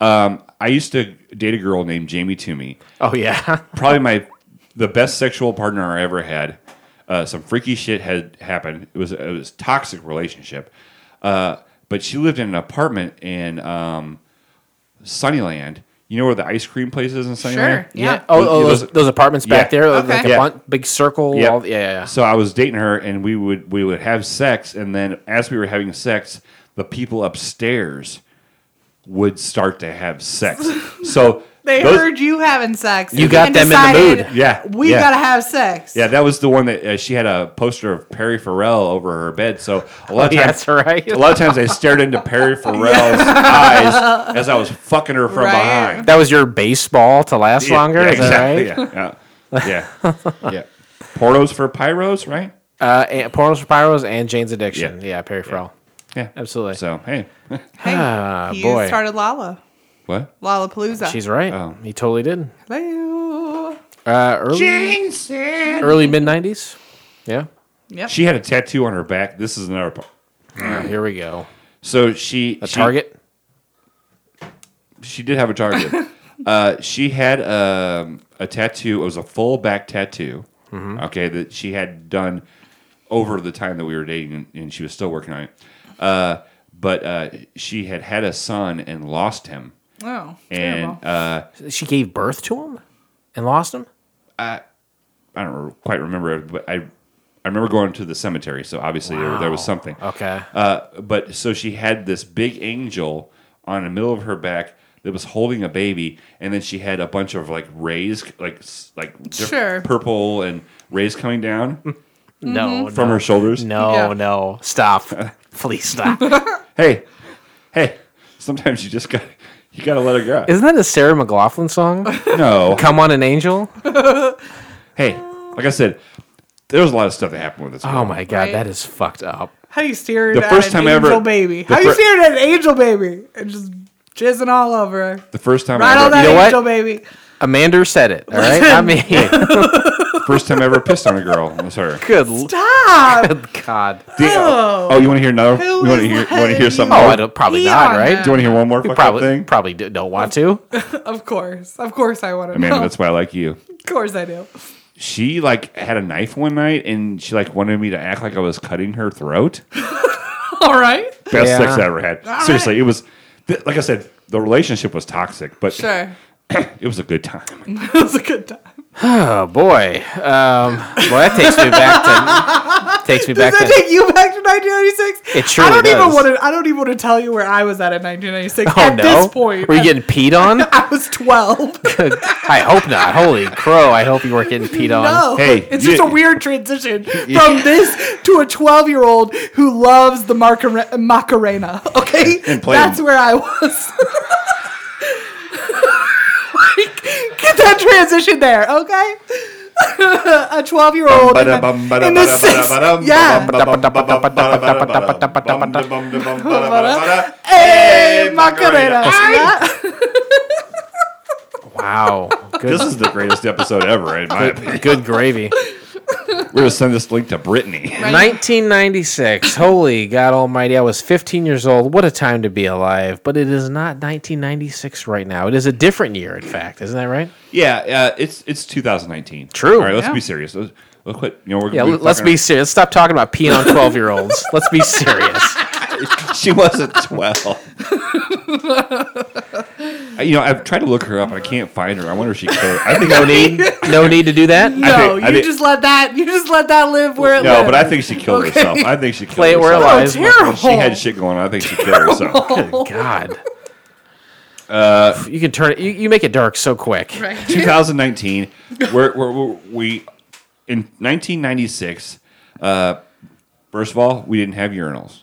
Um, I used to date a girl named Jamie Toomey. Oh yeah. Probably my the best sexual partner I ever had. Uh, some freaky shit had happened. It was it was a toxic relationship. Uh, but she lived in an apartment in um, Sunnyland. You know where the ice cream place is in Sunnyland? Sure. Yeah. Oh, oh Those- those, those apartments back Yeah. there, Okay. like a Yeah. bun- big circle. Yep. all- yeah, yeah, yeah. So I was dating her, and we would we would have sex, and then as we were having sex, the people upstairs would start to have sex. So They those- heard you having sex. You got and them in the decided, mood. Yeah, We yeah. gotta have sex. Yeah, that was the one that uh, she had a poster of Perry Farrell over her bed. So a lot of times, that's right. a lot of times I stared into Perry Farrell's eyes as I was fucking her from Right. behind. That was your baseball to last longer. Yeah, is that right? exactly. Yeah, yeah, yeah. yeah. Pornos for Pyros, right? Uh, and Pornos for Pyros and Jane's Addiction. Yeah, Perry Farrell. Yeah, Absolutely. So hey, Hey, Ah, he boy. started Lala. What? Lollapalooza. She's right. Oh. He totally did. Hello. Uh, early early mid '90s. Yeah. Yep. She had a tattoo on her back. This is another part. Uh, here we go. So she A she- target. She did have a target. uh, she had um, a tattoo. It was a full back tattoo. Okay, that she had done over the time that we were dating, and, and she was still working on it. Uh, but uh, she had had a son and lost him, oh, and terrible. uh, She gave birth to him and lost him. I I don't re- quite remember, but I I remember going to the cemetery. So obviously there, there was something. Okay. Uh, but so she had this big angel on the middle of her back that was holding a baby, and then she had a bunch of like rays, like s- like diff- Sure. purple and rays coming down No. from no. her shoulders. No, Yeah. no. Stop. Please stop. Hey, hey! Sometimes you just got you got to let it go. Isn't that a Sarah McLachlan song? no, Come on, an angel. hey, like I said, there was a lot of stuff that happened with this. Oh girl. my god, Right. that is fucked up. How you staring the at first an time angel ever- baby? the How you fir- staring at an angel baby and just jizzing all over her? The first time, Right I on ever, that You know what? angel baby. Amanda said it. All right. I mean, first time I ever pissed on a girl was her. good, l- Stop. good God. Do you- uh, Oh. oh, you want to hear another? Who You want to is hear? letting Want to hear something? Oh, more? I don't, probably Pee not, on right? them. Do you want to hear one more fucking Probably, thing? probably do, don't want to. Of course. Of course I want to Amanda, know. that's why I like you. Of course I do. She like had a knife one night, and she like wanted me to act like I was cutting her throat. All right. Best Yeah. sex I ever had. All Seriously, right. it was. th- Like I said, the relationship was toxic, but Sure. it was a good time. it was a good time. Oh boy. Um, well, that takes me back to takes me back Does that to. take you back to 1996? It surely I don't even want to. I don't even want to tell you where I was at in 1996. Oh at no! this point, were you getting peed on? I was 12. I hope not. Holy crow! I hope you weren't getting peed on. No, Hey, it's you- just a weird transition from this to a 12 year old who loves the Macarena. Okay, And playing- that's where I was. Like, Get transition there, okay? a 12 year old in the, in the sixth, yeah. Hey, Macarena. Wow. Good, This is the greatest episode ever, in my opinion. good gravy. We're gonna send this link to Brittany. 1996. Holy God Almighty! I was 15 years old. What a time to be alive! But it is not 1996 right now. It is a different year, in fact. Isn't that right? Yeah, uh, it's it's 2019. True. All right, let's Yeah. be serious. Let's, let's quit. You know, we're Yeah. we're let- Let's be serious. Let's stop talking about peeing on 12 year olds. Let's be serious. She wasn't 12. Uh, you know, I've tried to look her up. and I can't find her. I wonder if she killed. I think No need. No need to do that. No, think- I you think- just let that. You just let that live where it No, lives. but I think she killed Okay. herself. I think she killed Play it where it herself. lies. terrible. She had shit going on. I think she killed herself. Good God. you can turn it. You, you make it dark so quick. Right. 2019. we're, we're, we're, we in 1996. Uh, first of all, we didn't have urinals.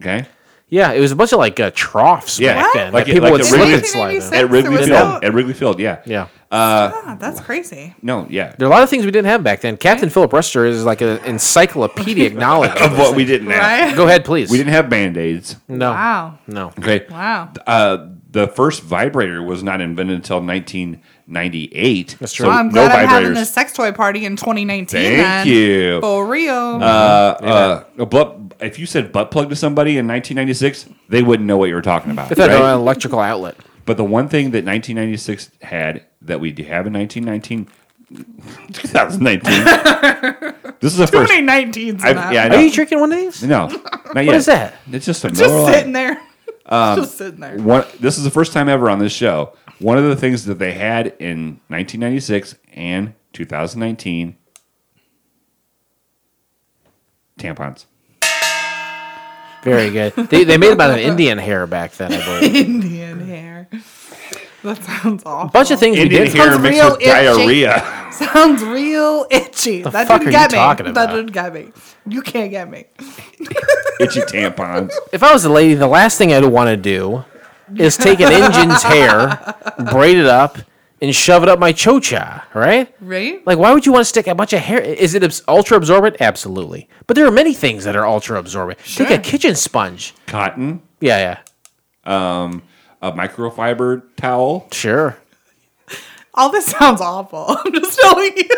Okay, Yeah, it was a bunch of like uh, troughs Yeah. back What? then. Like that it- people like would a slip and slide in. at Wrigley Field. no- At Wrigley Field, yeah. Yeah. Ah, that's crazy. No, yeah. There are a lot of things we didn't have back then. Captain Philip Ruster is like an encyclopedic knowledge Of what we didn't have. Right? Go ahead, please. We didn't have band aids. No. Wow. No. Okay. Wow. Uh, the first vibrator was not invented until 1998. That's true. So Well, I'm no glad I'm having vibrators. a sex toy party in 2019. Thank then. you. For real. Uh, uh, a butt, if you said butt plug to somebody in 1996, they wouldn't know what you were talking about. If had right? an electrical outlet. But the one thing that 1996 had that we have in 1919, 2019. this is the first. 2019's yeah, Are you drinking one of these? No, not yet. is that? It's just a Just sitting there. Um, just sitting there. One, this is the first time ever on this show. One of the things that they had in 1996 and 2019 tampons. Very good. They, they made about an Indian hair back then, I believe. Indian hair. That sounds awful. A bunch of things Indian we did. hair Sounds mixed real with itchy. diarrhea. Sounds real itchy. that fuck didn't are get you me. talking That about? didn't get me. You can't get me. Itchy tampons. If I was a lady, the last thing I'd want to do is take an engine's hair, braid it up, and shove it up my chocha, right? Right? Like, why would you want to stick a bunch of hair? Is it ultra absorbent? Absolutely. But there are many things that are ultra absorbent. Take a kitchen sponge. Cotton, Yeah, yeah. Um, a microfiber towel. Sure. All this sounds awful. I'm just telling you.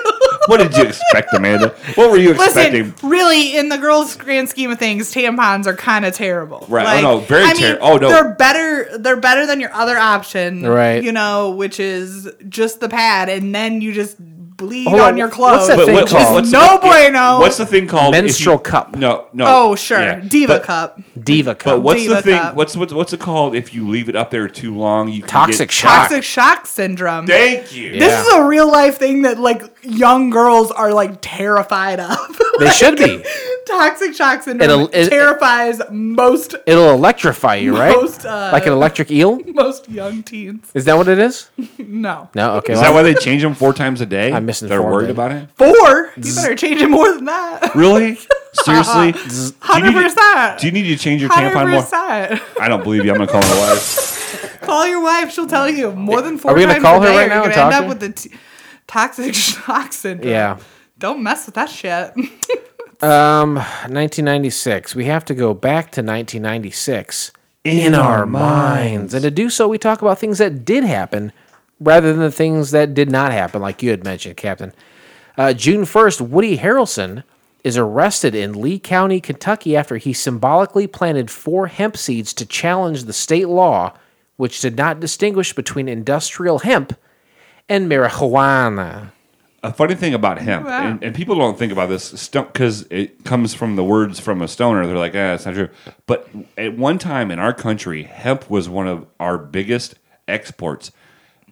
What did you expect, Amanda? What were you expecting? Listen, really, in the girls' grand scheme of things, tampons are kind of terrible. Right. Oh, no, very ter- oh, no. They're better. They're better than your other option. Right. You know, which is just the pad, and then you just bleed Hold on on, your what's clothes. that thing what- called? what's the- no bueno. What's the thing called? Menstrual you- cup. No, no. oh, sure, yeah. diva But- cup. Diva cup. But what's the thing? cup. What's what's what's it called if you leave it up there too long? You can Toxic get, shock. Toxic shock syndrome. Thank you. Yeah. This is a real life thing that like young girls are like terrified of. They should be. Toxic shock syndrome It'll- it- terrifies most It'll electrify you, right? Most, uh, like an electric eel? most young teens. Is that what it is? No. No. Okay. Is well, that why they change them four times a day? I'm They're worried about it. Four? You better change it more than that. Really? Seriously? Do you Hundred need to- percent. Do you need to change your tampon more? percent. I don't believe you. I'm gonna call my wife. Call your wife; she'll tell you more than four Are we gonna times call a her day, right now You're and gonna end up to with the t- toxic shock syndrome. yeah. Don't mess with that shit. Um, 1996. We have to go back to 1996 in, our minds. And to do so, we talk about things that did happen rather than the things that did not happen, like you had mentioned, Captain. Uh, June 1st, Woody Harrelson is arrested in Lee County, Kentucky, after he symbolically planted four hemp seeds to challenge the state law, which did not distinguish between industrial hemp and marijuana. A funny thing about hemp, Wow. and, and people don't think about this because it comes from the words from a stoner. They're like, ah, it's not true. But at one time in our country, hemp was one of our biggest exports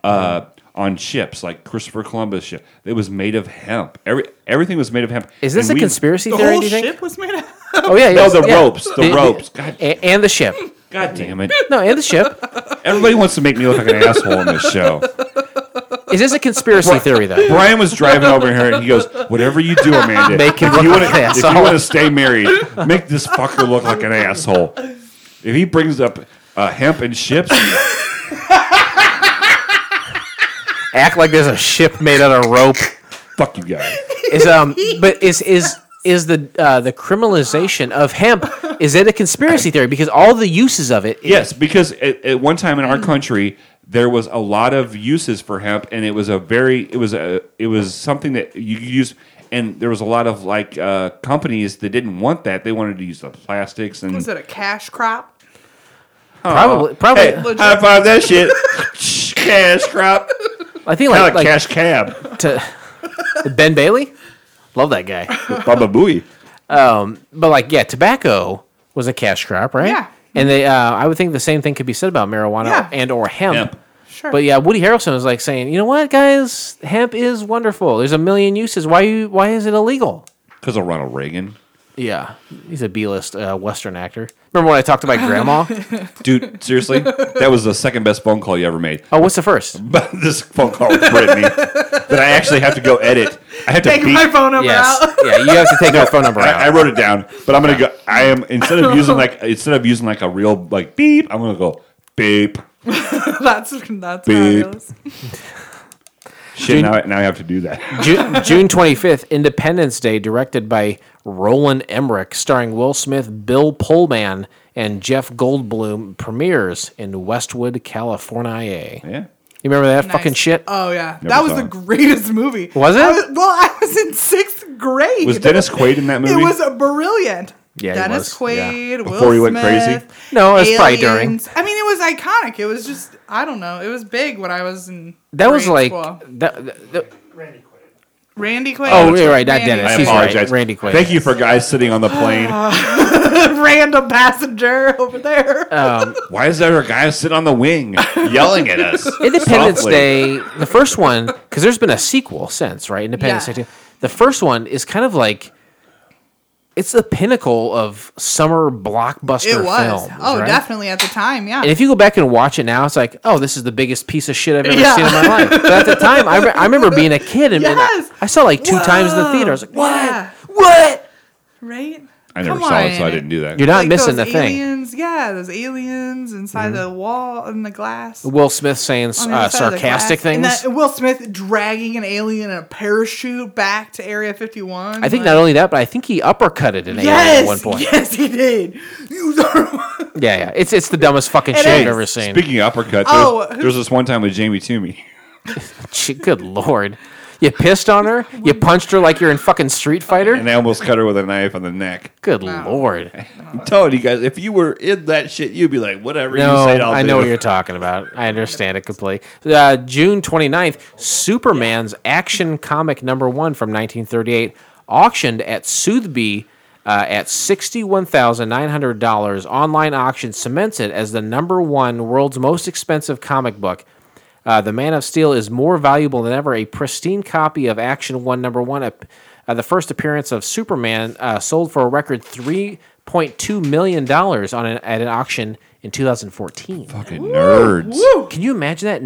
uh, on ships, like Christopher Columbus ship. It was made of hemp. Every everything was made of hemp. Is this And a we- conspircy the theory? whole do you think? ship was made of. Oh yeah, No, the yeah. ropes, the ropes. God, A- and the ship. God damn it! No, and the ship. Everybody wants to make me look like an asshole on this show. Is this a conspiracy theory though? Brian was driving over here and he goes, "Whatever you do, Amanda, Make him if you like wanna- an if you asshole." want to stay married, make this fucker look like an asshole." If he brings up uh, hemp and ships, Act like there's a ship made out of rope. fuck you guys. Is um, but is is is the uh, the criminalization of hemp? Is it a conspiracy theory? Because all the uses of it. Yes, because at, at one time in our country there was a lot of uses for hemp, and it was a very it was a it was something that you could use. And there was a lot of like uh, companies that didn't want that; they wanted to use the plastics and Was it a cash crop? Probably, probably. Hey, high five that shit. cash crop. I think like, like cash cab. to Ben Bailey. Love that guy. Baba Booey. But like, yeah, tobacco was a cash crop, right? Yeah. And they, uh, I would think the same thing could be said about marijuana Yeah. and or hemp. Hemp. Sure. But yeah, Woody Harrelson was like saying, you know what, guys, hemp is wonderful. There's a million uses. Why you? Why is it illegal? Because of Ronald Reagan. Yeah, he's a B-list uh, Western actor. Remember when I talked to my grandma? Dude, seriously, that was the second best phone call you ever made. oh, what's the first? But this phone call with Brittany that I actually have to go edit. I have to Take beat. my phone number Yes, out. yeah, you have to take my phone number out. I, I wrote it down, but I'm gonna go. I am instead of using like instead of using like a real like beep, I'm gonna go beep. that's that's Beep. fabulous. Shit, now, I- now I have to do that. June, June 25th, Independence Day, directed by Roland Emmerich, starring Will Smith, Bill Pullman, and Jeff Goldblum, premieres in Westwood, California. Yeah. You remember that Nice. fucking shit? Oh yeah, Never that was the it. greatest movie. Was it? I was, well, I was in sixth grade. Was Dennis Quaid in that movie? It was brilliant. Yeah, Dennis was, yeah. Quaid, Will Before he went Smith, crazy? No, it was probably during. I mean, it was iconic. It was just I don't know. It was big when I was in. That was like. school. That, that- that- Randy Quaid. oh, you're right, not Randy. Dennis. I He's apologize. right, Randy Quaid. Thank you for guys sitting on the plane. Random passenger over there. Um, Why is there a guy sitting on the wing yelling at us? Independence softly? Day, the first one, because there's been a sequel since, right? Independence Yeah. Day 2. The first one is kind of like. It's the pinnacle of summer blockbuster it was. films. oh, right? definitely at the time. Yeah. And if you go back and watch it now, it's like, oh, this is the biggest piece of shit I've ever Yeah. seen in my life. But at the time, I, re- I remember being a kid and, and I, Yes. I saw like two times in the theater. I was like, what? Yeah. What? right. I never Come saw it, so I on. didn't do that. You're not Like missing those the thing. aliens, Yeah, those aliens inside the wall and the glass. Will Smith saying on the uh, side of the sarcastic glass. And things. that- Will Smith dragging an alien in a parachute back to Area 51. I think like- not only that, but I think he uppercutted an alien Yes, at one point. yes, he did. You are- Yeah, yeah. It's it's the dumbest fucking It shit I've is. ever seen. Speaking of uppercut, Oh, there who- was this one time with Jamie Toomey. Shit, Good lord. You pissed on her? You punched her like you're in fucking Street Fighter? And I almost cut her with a knife on the neck. Good Wow. lord. I'm telling you guys, if you were in that shit, you'd be like, whatever No, you say, I'll I do. know what you're talking about. I understand it completely. Uh, June 29th, Superman's action comic number one from 1938, auctioned at Sotheby uh, at $61,900. Online auction cements it as the number one world's most expensive comic book. Uh, the Man of Steel is more valuable than ever. A pristine copy of Action One Number One, uh, the first appearance of Superman, uh, sold for a record three point two million dollars on an, at an auction in 2014. Fucking nerds. Can you imagine that?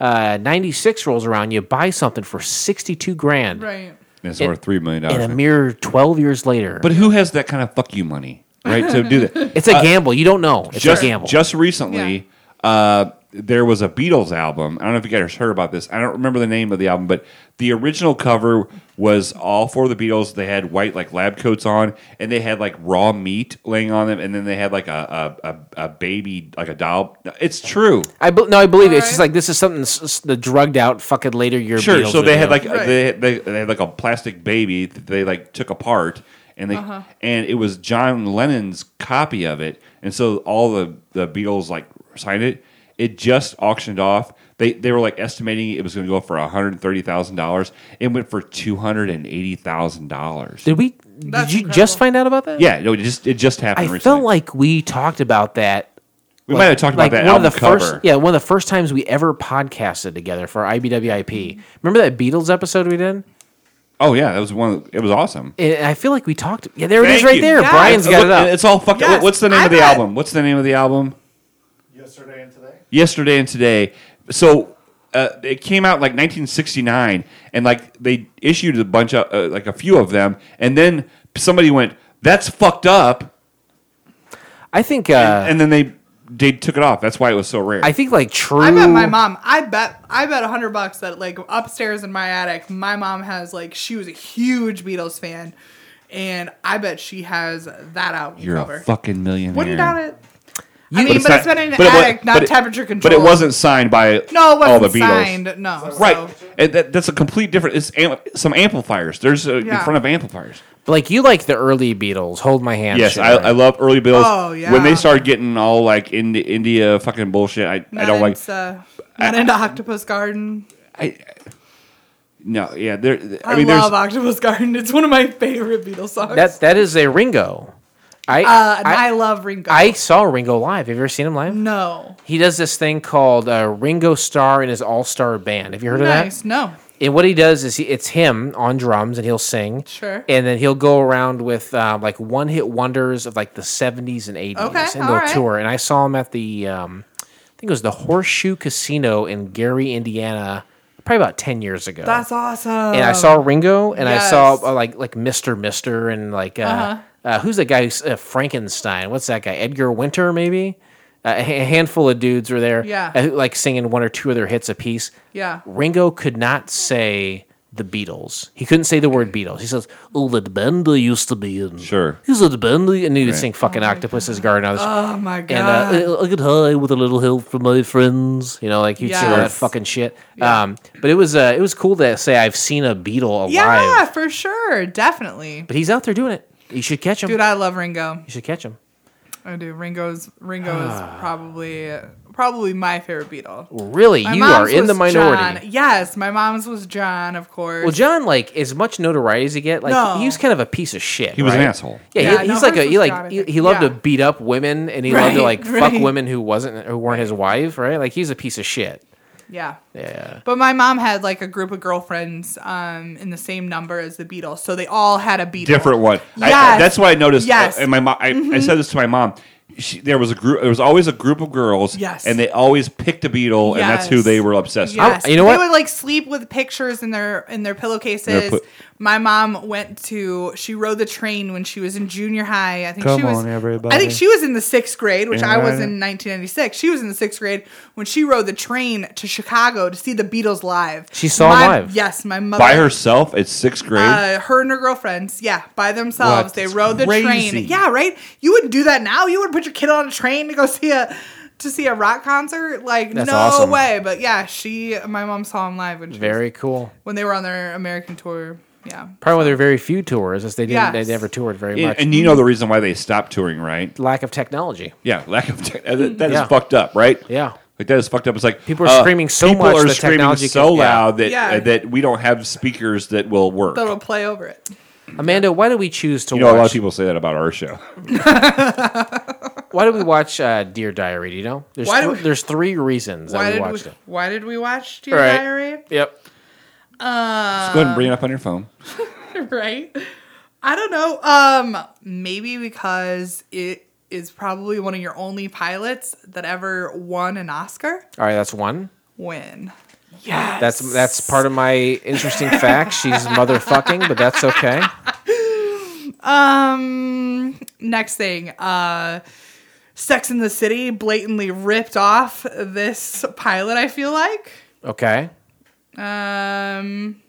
1996 rolls around, you buy something for 62 grand, right. And it's worth $3 million. and a mere 12 years later, But who has that kind of fuck you money, right? To do that. it's a gamble. You don't know. It's just a gamble. just recently, uh, there was a Beatles album. I don't know if you guys heard about this. I don't remember the name of the album, but the original cover was all for the Beatles. They had white like lab coats on, and they had like raw meat laying on them, and then they had like a a, a, a baby like a doll. It's true. I be- no, I believe it. it's just like this is something s- s- the drugged out fucking later year. Sure. Beatles so they do. had like Right. they, they they had like a plastic baby that they like took apart, and they Uh-huh. and it was John Lennon's copy of it, and so all the the Beatles like signed it. It just auctioned off. They they were like estimating it was going to go for one hundred thirty thousand dollars. It went for two hundred and eighty thousand dollars. Did we? That's did you incredible. just find out about that? Yeah, no, it just it just happened. I recently. felt like we talked about that. we might have talked about that one album of the cover. first, yeah, one of the first times we ever podcasted together for IBWIP. Remember that Beatles episode we did? Oh yeah, that was one. Of, it was awesome. And I feel like we talked. Yeah, there it Thank is, right you. there. Yeah. Brian's got look, it up. It's all fucking. Yes, what's the name I of the bet. album? What's the name of the album? Yesterday and today. Yesterday and today. So uh, it came out like 1969, and like they issued a bunch of uh, like a few of them, and then somebody went, "That's fucked up," I think. Uh, and then they they took it off. That's why it was so rare. I think like true. I bet my mom. I bet. I bet a hundred bucks that like upstairs in my attic, my mom has like she was a huge Beatles fan, and I bet she has that album You're cover. a fucking millionaire. Wouldn't doubt it. You- I mean, but, not- it's been in an but it wa- attic, not it- temperature control. But it wasn't signed by No, it all wasn't the Beatles. signed. No, Right, so- and that, that's a complete different. It's am- some amplifiers. There's uh, in front of amplifiers. like you like the early Beatles. Hold my hand. Yes, I. I love early Beatles. Oh, yeah. When they started getting all like into India fucking bullshit, I, I don't like. into, uh, not into Octopus Garden. I, no, yeah, there. I, I, mean, love there's Octopus Garden. It's one of my favorite Beatles songs. that that is a Ringo. I uh, and I, I, love Ringo. I saw Ringo live. Have you ever seen him live? no. He does this thing called uh, Ringo Starr in his All Star Band. Have you heard of that? No. And what he does is he, it's him on drums and he'll sing. Sure. And then he'll go around with um, like one hit wonders of like the 70s and 80s. Okay, and they'll right. tour. And I saw him at the, um, I think it was the Horseshoe Casino in Gary, Indiana, probably about 10 years ago. That's awesome. and I saw Ringo, and I saw uh, like like Mister Mister, and like uh, uh who's that guy? who's, Uh, Frankenstein. What's that guy? Edgar Winter, maybe. Uh, a handful of dudes were there, Yeah. uh, like singing one or two of their hits a piece. Yeah. Ringo could not say the Beatles. He couldn't say the word Beatles. He says, "Oh, that band I used to be in." Sure. He's a band, and he would sing "Fucking Octopus's Garden." Oh my god. and uh, I get high with a little help from my friends. You know, like you'd see all that fucking shit. Um, but it was uh, it was cool to say I've seen a Beatle alive. yeah, for sure, definitely. But he's out there doing it. You should catch him. Dude, I love Ringo. you should catch him. I do. Ringo's Ringo is ah. probably probably my favorite Beatle. Really, My you are in the minority. John. Yes, my mom's was John, of course. Well, John, like as much notoriety as he get, like No. he was kind of a piece of shit. He was an asshole. Yeah, Yeah, he, no, he's like a he like John, he, he loved Yeah. to beat up women and he loved to Right, like fuck women who wasn't who weren't his wife, right? Like he's a piece of shit. Yeah. Yeah. But my mom had like a group of girlfriends um, in the same number as the Beatles, so they all had a Beatles. different one. I, Yes. that's what I noticed. Yes. Mm-hmm. uh, And my mom, I, I said this to my mom. She, there was a group. There was always a group of girls. Yes. And they always picked a Beatle, and that's who they were obsessed Yes. with. you know what? they would like sleep with pictures in their in their pillowcases. put- My mom went to she rode the train when she was in junior high. I think Come she was on, everybody. I think she was in the sixth grade, which I was in 1996. She was in the sixth grade when she rode the train to Chicago to see the Beatles live. She saw My- live? Yes, my mother By herself at sixth grade. Uh, her and her girlfriends, yeah, by themselves. What? They That's rode the crazy. train. Yeah, right. You wouldn't do that now. You would put your kid on a train to go see a to see a rock concert. Like That's no awesome. way. But yeah, she, my mom saw him live when she was- Very cool. when they were on their American tour. Yeah. Probably one of their very few tours, as they didn't they never toured very and, much. and you know the reason why they stopped touring, right? Lack of technology. Yeah, lack of tech. That, that is Yeah. fucked up, right? Yeah. Like that is fucked up. It's like People are screaming so people much are the screaming technology so can- yeah. loud that Yeah. uh, that we don't have speakers that will work. That'll play over it. Amanda, why do we choose to You know, a lot of watch? people say that about our show. why do we watch uh, Dear Diary? Do you know? There's Why do th- we- there's three reasons Why that we did watched we, it. why did we watch Dear Right. Diary? Yep. Uh, Just go ahead and bring it up on your phone. right? I don't know. Um, maybe because it is probably one of your only pilots that ever won an Oscar. All right, that's one. Win. Yes. That's that's part of my interesting fact. She's motherfucking, but that's okay. Um. Next thing. Uh. Sex in the City blatantly ripped off this pilot. I feel like. Okay. Um.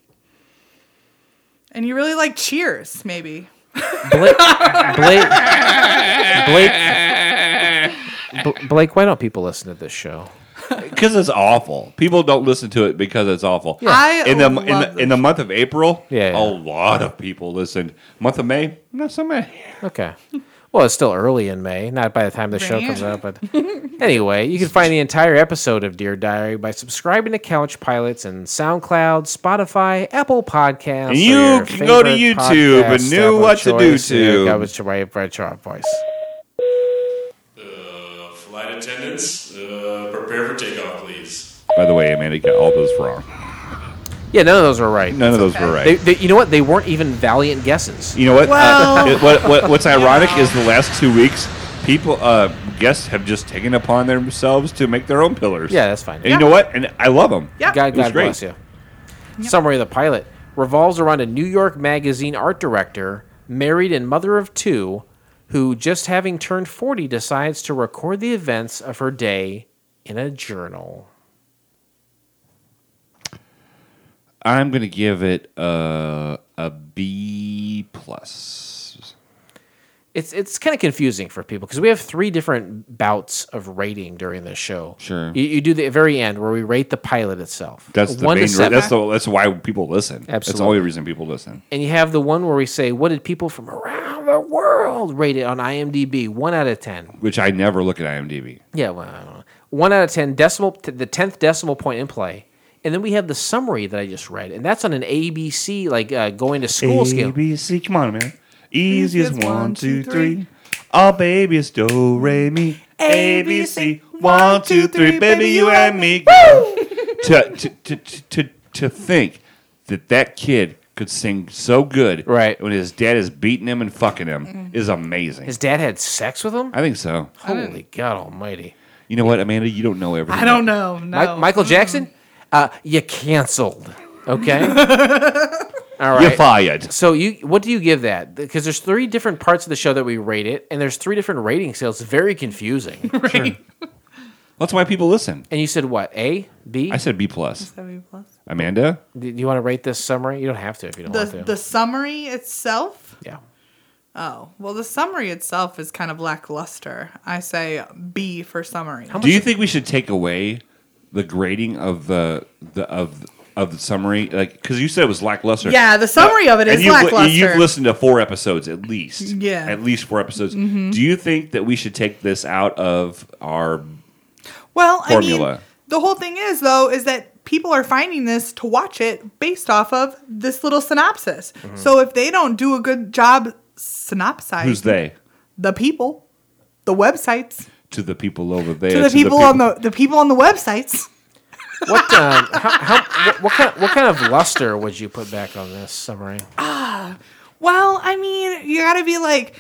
And you really like Cheers, maybe. Blake, Blake, Blake, Bl- Blake, why don't people listen to this show? Because it's awful. People don't listen to it because it's awful. I In the love in the, in the month of April, Yeah, yeah. a lot of people listened. Month of May, not so many. Okay. Well, it's still early in May, not by the time the show comes out, but anyway, you can find the entire episode of Dear Diary by subscribing to Couch Pilots and SoundCloud, Spotify, Apple Podcasts. And you can go to YouTube and podcast knew what to do choice. to. Yeah, That was right, right, right voice. Uh, flight attendants, uh, prepare for takeoff, please. By the way, Amanda got all those wrong. Yeah, none of those were right. None of those were right. They, they, you know what? They weren't even valiant guesses. You know what? Well- uh, it- what, what what's ironic know. is the last two weeks, people uh, guests have just taken upon themselves to make their own pillars. Yeah, that's fine. And you know what? And I love them. Yep. God, God great. bless you. Summary of the pilot revolves around a New York Magazine art director, married and mother of two, who, just having turned 40, decides to record the events of her day in a journal. I'm gonna give it uh, a B plus. It's it's kind of confusing for people because we have three different bouts of rating during this show. Sure. you, you do the very end where we rate the pilot itself. That's the one main. seven, that's the that's why people listen. Absolutely, That's the only reason people listen. and you have the one where we say what did people from around the world rate it on IMDb? One out of ten. Which I never look at IMDb. Yeah, well, I don't know. one out of ten decimal, t- the tenth decimal point in play, and then we have the summary that I just read, and that's on an ABC like uh, going to school scale. ABC, come on, man. Easy as one, two, three. Oh, baby, it's do, re, mi. A, B, C. One, two, three. Baby, you and me. to, to, to, to, to think that that kid could sing so good, Right. When his dad is beating him and fucking him is amazing. His dad had sex with him? I think so. Holy God Almighty! You know what, Amanda? You don't know everything. I don't know. No. Mi- Michael Jackson, uh, you canceled. Okay. All right. You're fired. So you, what do you give that? Because there's three different parts of the show that we rate it, and there's three different rating scales. It's very confusing. right. That's why people listen. and you said what? A, B? I said B plus. Seventy plus. Amanda, Do you want to rate this summary? You don't have to if you don't The want to. the summary itself. yeah. Oh well, the summary itself is kind of lackluster. I say B for summary. do you think we should take away the grading of the the of of the summary? Like, because you said it was lackluster. Yeah, the summary of it is you've, lackluster. You've listened to four episodes at least. Yeah. Mm-hmm. At least four episodes. Do you think that we should take this out of our Well, I formula. mean, the whole thing is though is that people are finding this to watch it based off of this little synopsis. So if they don't do a good job synopsizing, who's they? The people, the websites, To the people over there. to the people on the the people on the websites. What, um, how, how, what, what, kind, what kind of luster would you put back on this summary? Well, I mean, you got to be like,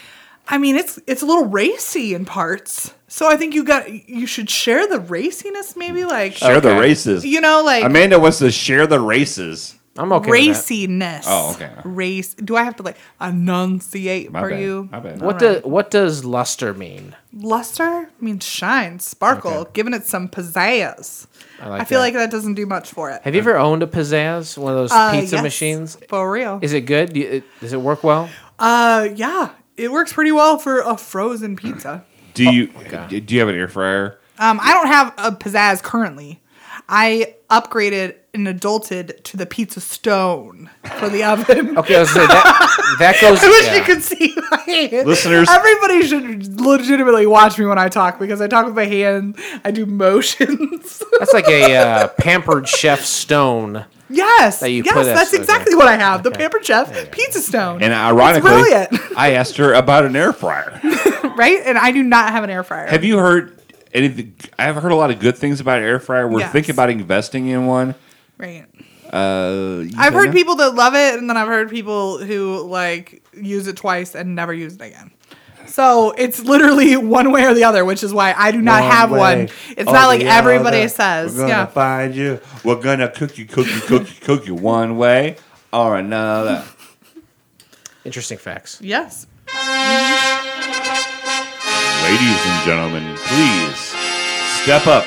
I mean, it's it's a little racy in parts. So I think you got you should share the raciness, maybe like Share the Okay. races. you know, like Amanda wants to share the races. I'm okay. with that. raciness. Oh, okay. Race. Do I have to like enunciate My for bad. you? My bad. What, Alright. do, what does luster mean? Luster means shine, sparkle, Okay. giving it some pizzazz. I, like I feel that. like that doesn't do much for it. Have you ever owned a pizzazz, one of those Uh, pizza yes, machines? For real. Is it good? Do you, it, does it work well? Uh, yeah, it works pretty well for a frozen pizza. Do you okay. do you have an air fryer? Um, I don't have a pizzazz currently. I upgraded and adulted to the pizza stone for the oven. Okay, I was gonna say that that goes. I wish yeah. you could see my hand. Listeners- Everybody should legitimately watch me when I talk because I talk with my hand. I do motions. That's like a uh, pampered chef stone. yes, That you yes, put that's us- exactly okay. what I have. The Pampered Chef pizza stone. And ironically. I asked her about an air fryer. right? And I do not have an air fryer. Have you heard anything? I've heard a lot of good things about air fryer. We're Yes. thinking about investing in one. right. Uh, you I've heard no? people that love it, and then I've heard people who like use it twice and never use it again. So it's literally one way or the other, which is why I do not have way one. It's or not like the everybody other. says. We're gonna Yeah. find you. We're gonna cook you, cook you, cook you, cook you one way or another. Interesting facts. Yes. Ladies and gentlemen, please step up,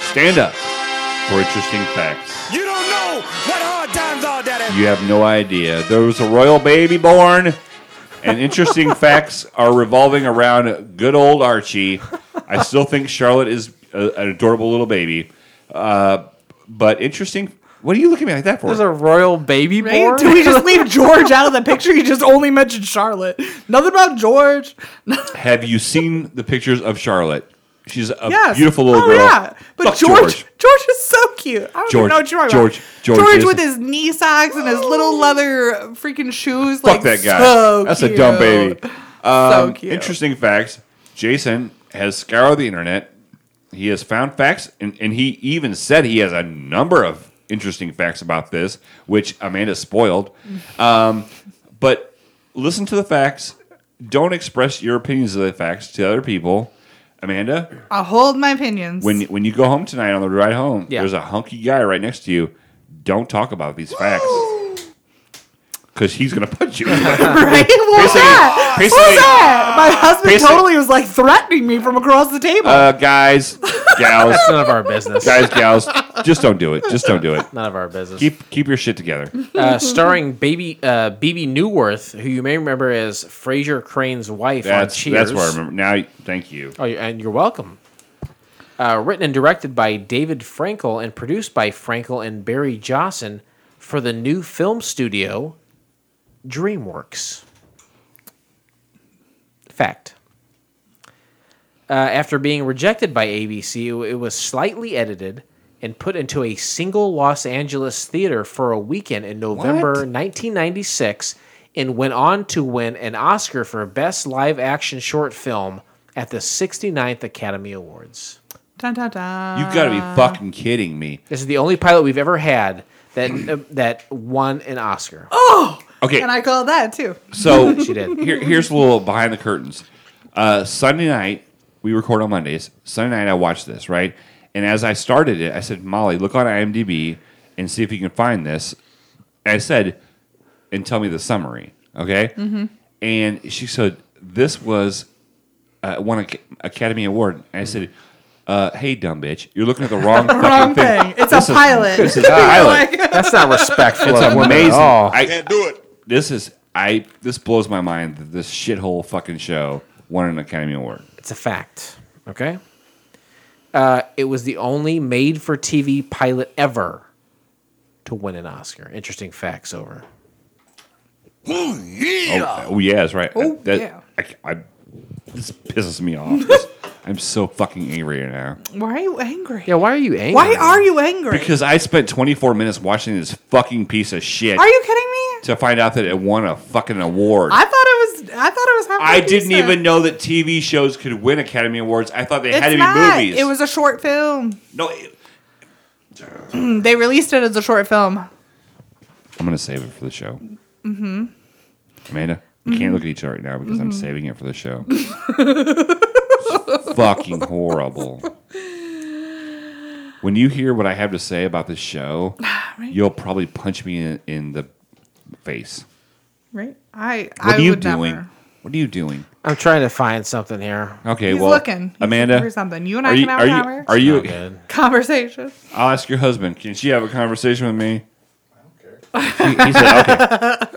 stand up for interesting facts. You don't know what hard times are, Daddy. You have no idea. There was a royal baby born, and interesting facts are revolving around good old Archie. I still think Charlotte is a, an adorable little baby. Uh, but interesting. What are you looking at me like that for? There's a royal baby Right? born. Do we just leave George out of the picture? You just only mentioned Charlotte. Nothing about George. Have you seen the pictures of Charlotte? She's a Yes. beautiful little oh, girl. Yeah. But Fuck George, George. George, is so cute. I don't George- even know what you're talking George- about. George George, is- with his knee socks and his little leather freaking shoes. Fuck like, that guy. So That's a dumb cute. baby. so Um, cute. Interesting facts. Jason has scoured the internet. He has found facts, and, and he even said he has a number of interesting facts about this, which Amanda spoiled. Um, but listen to the facts. Don't express your opinions of the facts to other people. Amanda, I'll hold my opinions. when when you go home tonight on the ride home, Yeah. there's a hunky guy right next to you. Don't talk about these facts. Because he's going to punch you. right? What was that? What was that? My husband basically- totally was like threatening me from across the table. uh, guys, gals, none of our business. guys, gals, just don't do it. Just don't do it. None of our business. Keep keep your shit together. uh, starring baby uh, Bebe Neuwirth, who you may remember as Frasier Crane's wife That's on Cheers. that's what I remember. Now, thank you. Oh, and you're welcome. Uh, written and directed by David Frankel and produced by Frankel and Barry Jossen for the new film studio DreamWorks. Fact. Uh, after being rejected by ABC, it was slightly edited and put into a single Los Angeles theater for a weekend in November What? 1996 and went on to win an Oscar for Best Live Action Short Film at the 69th Academy Awards. dun, dun, dun. You've got to be fucking kidding me. This is the only pilot we've ever had that uh, that won an Oscar. Okay, And I call that too. so She did. Here, here's a little behind the curtains. Uh, Sunday night, we record on Mondays. Sunday night, I watched this, right? And as I started it, I said, Molly, look on IMDb and see if you can find this. And I said, and tell me the summary, okay? Mm-hmm. And she said, this was uh, won a Academy Award. And I said, uh, hey, dumb bitch, you're looking at the wrong, fucking Wrong thing. thing. It's This a is- pilot. This is a pilot. That's not respectful It's amazing. I, Can't do it. This is I. This blows my mind that this shithole fucking show won an Academy Award. It's a fact. Okay. Uh, it was the only made-for-TV pilot ever to win an Oscar. Interesting facts over. Oh, yeah. Oh, oh, yeah, that's right. Oh, that, yeah. I, I, this pisses me off. I'm so fucking angry right now Why are you angry? Yeah, why are you angry? Why are you angry? because I spent 24 minutes watching this fucking piece of shit are you kidding me? to find out that it won a fucking award. I thought it was. I thought it was. halfway I didn't decent. even know that TV shows could win Academy Awards. I thought they It's had to not. be movies. It was a short film. no. it- They released it as a short film. I'm gonna save it for the show. Mm-hmm. Amanda, we can't look at each other right now because I'm saving it for the show. It's fucking horrible. When you hear what I have to say about this show, you'll probably punch me in, in the face. Right? I. What I are you would doing? Never. What are you doing? I'm trying to find something here. Okay, He's well, looking. He's Amanda, looking for something. You and I are can you, have are a you, are you? Not good. conversation. I'll ask your husband. Can she have a conversation with me? I don't care. He, he said, okay.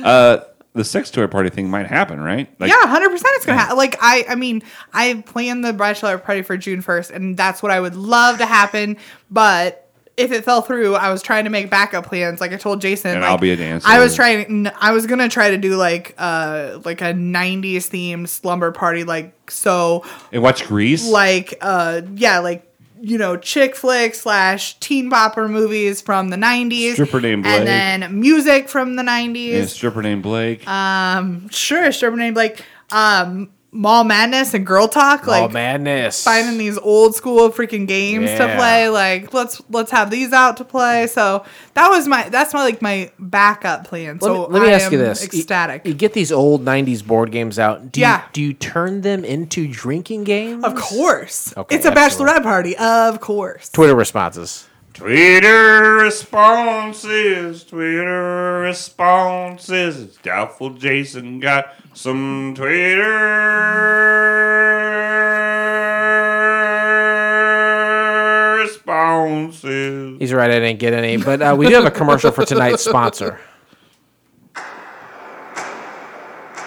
Uh, the sex toy party thing might happen, right? Like, yeah, hundred percent. It's gonna happen. Like I, I mean, I planned the bachelor party for June first, and that's what I would love to happen. But if it fell through, I was trying to make backup plans. Like I told Jason, And like, I'll be a dancer. I was trying. I was gonna try to do like uh like a '90s themed slumber party, like so, And watch Grease. like uh yeah, like. You know, chick flick slash teen bopper movies from the '90s, Stripper named Blake. and then music from the '90s. and a stripper named Blake. Um, sure, stripper named Blake. um Mall Madness and Girl Talk, All like madness. finding these old school freaking games to play. Like let's let's have these out to play. So that was my that's my like my backup plan. Let So me, let me I ask you am this: You- ecstatic. You, get these old '90s board games out. Do Yeah. You, do you turn them into drinking games? of course, Okay, it's a absolutely. bachelorette party. Of course. Twitter responses. Twitter responses, Twitter responses. It's doubtful Jason got some Twitter responses. He's right. I didn't get any, but uh, we do have a commercial for tonight's sponsor.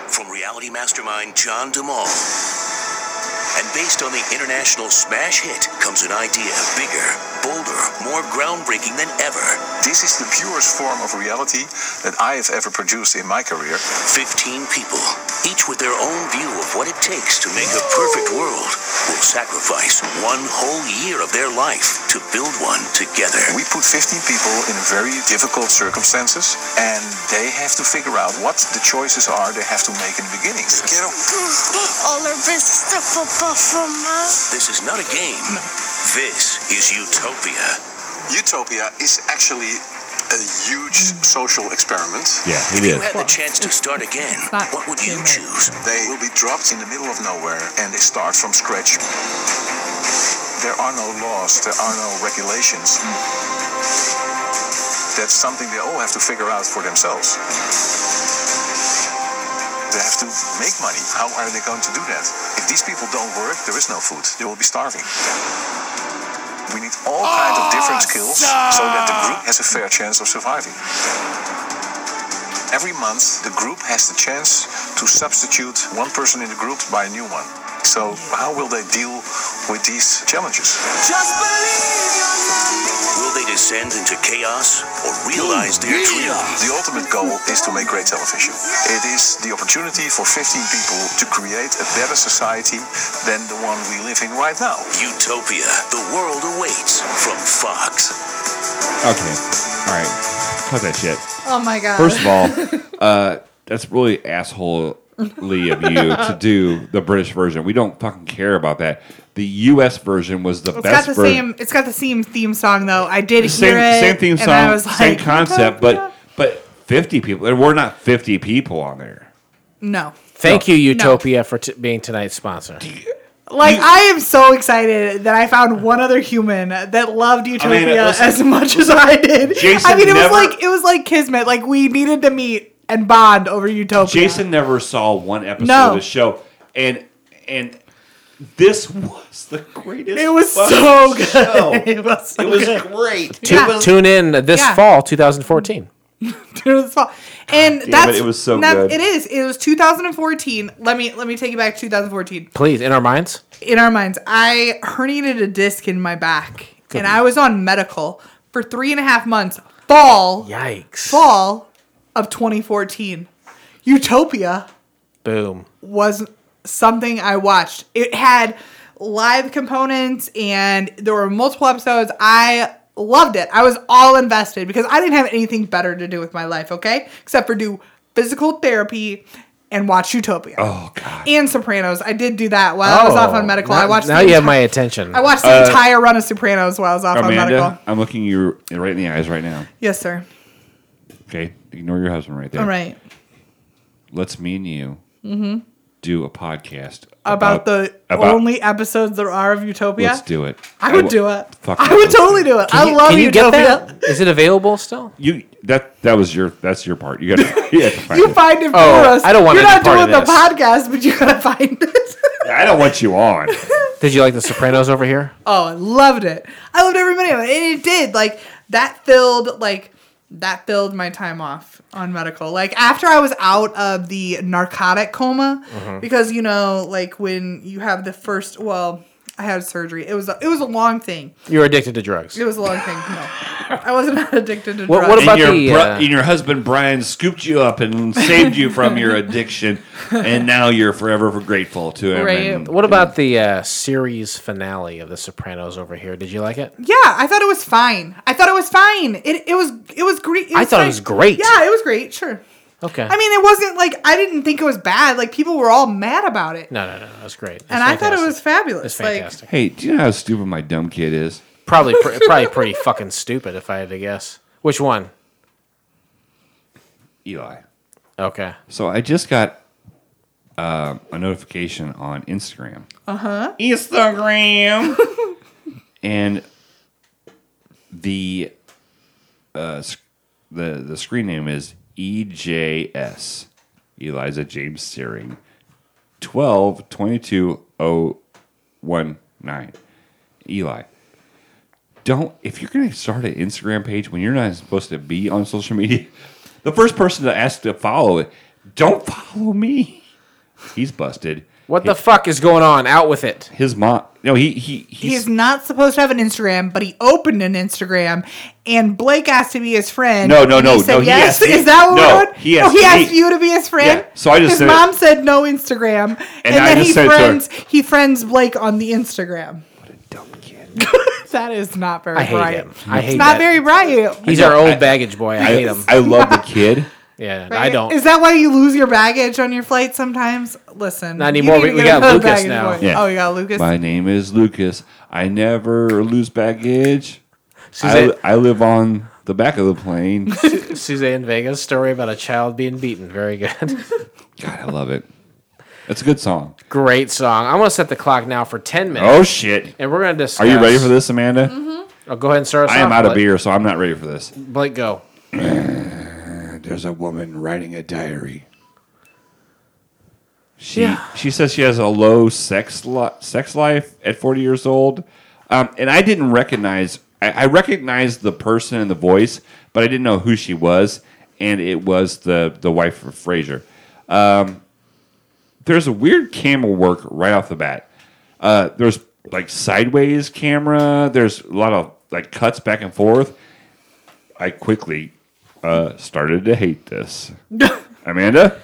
From reality mastermind John de Mol. And based on the international smash hit comes an idea bigger, bolder, more groundbreaking than ever. This is the purest form of reality that I have ever produced in my career. 15 people, each with their own view of what it takes to make a perfect world, will sacrifice one whole year of their life to build one together. We put 15 people in very difficult circumstances, and they have to figure out what the choices are they have to make in the beginning. All our best stuff apart from us. This is not a game. This is Utopia. Utopia is actually a huge social experiment. Yeah, If he you did. had the chance to start again, what would you choose? They will be dropped in the middle of nowhere and they start from scratch. There are no laws, there are no regulations. That's something they all have to figure out for themselves. They have to make money. How are they going to do that? If these people don't work, there is no food. They will be starving. We need all kinds of different skills so that the group has a fair chance of surviving. Every month, the group has the chance to substitute one person in the group by a new one. So, how will they deal with these challenges? Just believe Will they descend into chaos or realize their dream? The ultimate goal is to make great television. It is the opportunity for 15 people to create a better society than the one we live in right now. Utopia, the world awaits from Fox. Okay. All right. Cut that shit. Oh my god. First of all, uh, that's really asshole of you to do the British version. We don't fucking care about that. The U.S. version was the It's best got the version. same. It's got the same theme song though. I did same, hear it. same theme and I song, was like, same concept, but but fifty people. There were not fifty people on there. no. Thank No. you, Utopia, for t- being tonight's sponsor. Like I am so excited that I found one other human that loved Utopia listen, as much as I did. Jason I mean, it never- was like it was like kismet. Like we needed to meet and bond over Utopia. Jason never saw one episode No. of the show, and and this was the greatest. It was so good. show. It was so It was good. great. Tu- Yeah. Tune in this Yeah. fall, 2014. It was fun. And damn that's it, it was so that- good. It is. It was 2014. Let me let me take you back to 2014. Please, in our minds. In our minds, I herniated a disc in my back, and I was on medical for three and a half months. Fall, Yikes. fall of 2014. Utopia Boom. was something I watched. It had live components and there were multiple episodes. I loved it. I was all invested because I didn't have anything better to do with my life, okay? Except for do physical therapy and watch Utopia. Oh god. And Sopranos. I did do that while I was off on oh. medical. Oh, Now, I watched now the you have my attention. I watched the uh, entire run of Sopranos while I was off on medical. I'm looking you right in the eyes right now. Yes, sir. Okay, ignore your husband right there. All right. Let's me and you mm-hmm. do a podcast About, the about- only episodes there are of Utopia. Let's do it. I would will- do it. Fuck I would totally it. do it. Can I you, love can you get Utopia. that? Is it available still? You that that was your that's your part. You got to you to find You it. find it for Oh, us. I don't want You're any not doing the podcast, but you gotta find it. I don't want you on. Did you like The Sopranos over here? oh, I loved it. I loved every minute of it, and it did. Like that filled like that filled my time off on medical. Like after I was out of the narcotic coma, Mm-hmm. because you know, like when you have the first. Well, I had surgery. It was a, it was a long thing. You were addicted to drugs. It was a long thing. No, I wasn't addicted to What- drugs. what about and your, the, bro- uh, and your husband Brian scooped you up and saved you from your addiction, and now you're forever grateful to him. Right. and- What about the uh, series finale of The Sopranos over here? Did you like it? Yeah, I thought it was fine. I thought it was fine. It it was it was great. I thought it was great. Yeah, it was great. Sure. Okay. I mean, it wasn't like I didn't think it was bad. Like people were all mad about it, no, no, no, that was great. It's and I thought it was fabulous. It's like fantastic. Hey, do you know how stupid my dumb kid is? Probably, pr- probably pretty fucking stupid if I had to guess. Which one? Eli. Okay. So I just got uh, a notification on Instagram. Uh huh. Instagram. and the uh, s- the the screen name is EJS. Eliza James Searing. 12 22 019. Eli. Don't if you're gonna start an Instagram page when you're not supposed to be on social media, the first person to ask to follow it, don't follow me. He's busted. What the fuck is going on? Out with it. His mom. No, he he he's he's not supposed to have an Instagram, but he opened an Instagram, and Blake asked to be his friend. No, no, and no, He said no, he yes. asked- Is that what no, we're doing? he oh, asked he asked me. you to be his friend. Yeah, so I just his said- mom said no Instagram, and, I then just he said to her- friends he friends Blake on the Instagram. What a dumb kid. That is not very I hate bright. him. I hate It's not that. very bright. He's our old baggage boy. I hate I, him. I love the kid. Yeah, I don't. Is that why you lose your baggage on your flight sometimes? Listen, Not anymore. We- we got Lucas now. Yeah. Oh, you got Lucas. My name is Lucas. I never lose baggage. I, Suzanne, I live on the back of the plane. Suzanne Vega's story about a child being beaten. Very good. God, I love it. It's a good song. Great song. I'm gonna set the clock now for 10 minutes. Oh shit! And we're gonna discuss. Are you ready for this, Amanda? Mm-hmm. Oh, go ahead and start us I am off, out of beer, so I'm not ready for this. Blake, go. There's a woman writing a diary. She Yeah. she says she has a low sex li- sex life at 40 years old, um, and I didn't recognize. I, I recognized the person and the voice, but I didn't know who she was, and it was the the wife of Frasier. Um, there's a weird camera work right off the bat. Uh, there's like sideways camera. There's a lot of like cuts back and forth. I quickly uh, started to hate this. Amanda,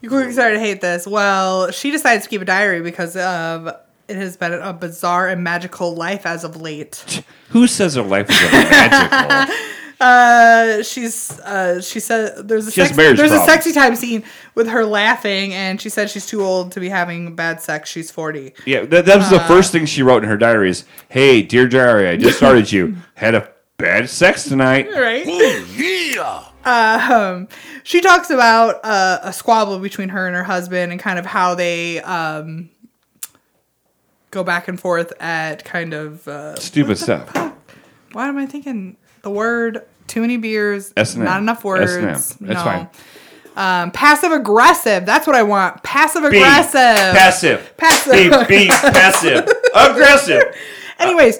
You quickly started to hate this. Well, she decides to keep a diary because of it has been a bizarre and magical life as of late. who says her life is magical? Uh, she's uh, she said there's a She has sex, marriage there's a sexy time scene with her laughing, and she said she's too old to be having bad sex. She's forty. Yeah, that, that was the Uh, first thing she wrote in her diary is, Hey, dear diary, I just started you. Had a bad sex tonight. Right. yeah. Um, she talks about uh, a squabble between her and her husband, and kind of how they um go back and forth at kind of uh, Stupid stuff. Why am I thinking the word too many beers, S&M. not enough words? S&M. That's no. fine. Um, passive aggressive. That's what I want. Passive aggressive. passive. Passive. Be, be passive. Aggressive. Anyways,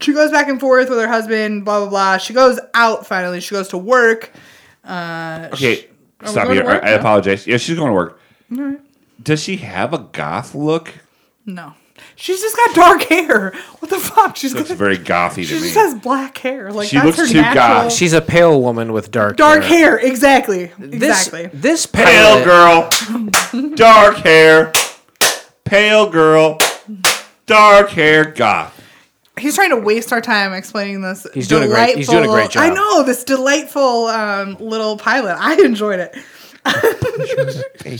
she goes back and forth with her husband. Blah blah blah. She goes out finally. She goes to work. Uh, Okay, sh- stop here. I, I apologize. Yeah, she's going to work. Alright. Does she have a goth look? No. She's just got dark hair. What the fuck? She's Looks got, very gothy she to me. just has black hair. Like She looks too natural goth. She's a pale woman with dark dark hair. hair. Exactly. This Exactly. this Pale girl, dark hair, pale girl, dark hair, goth. He's trying to waste our time explaining this. He's doing a great- he's doing a great job. I know this delightful um, little pilot. I enjoyed it.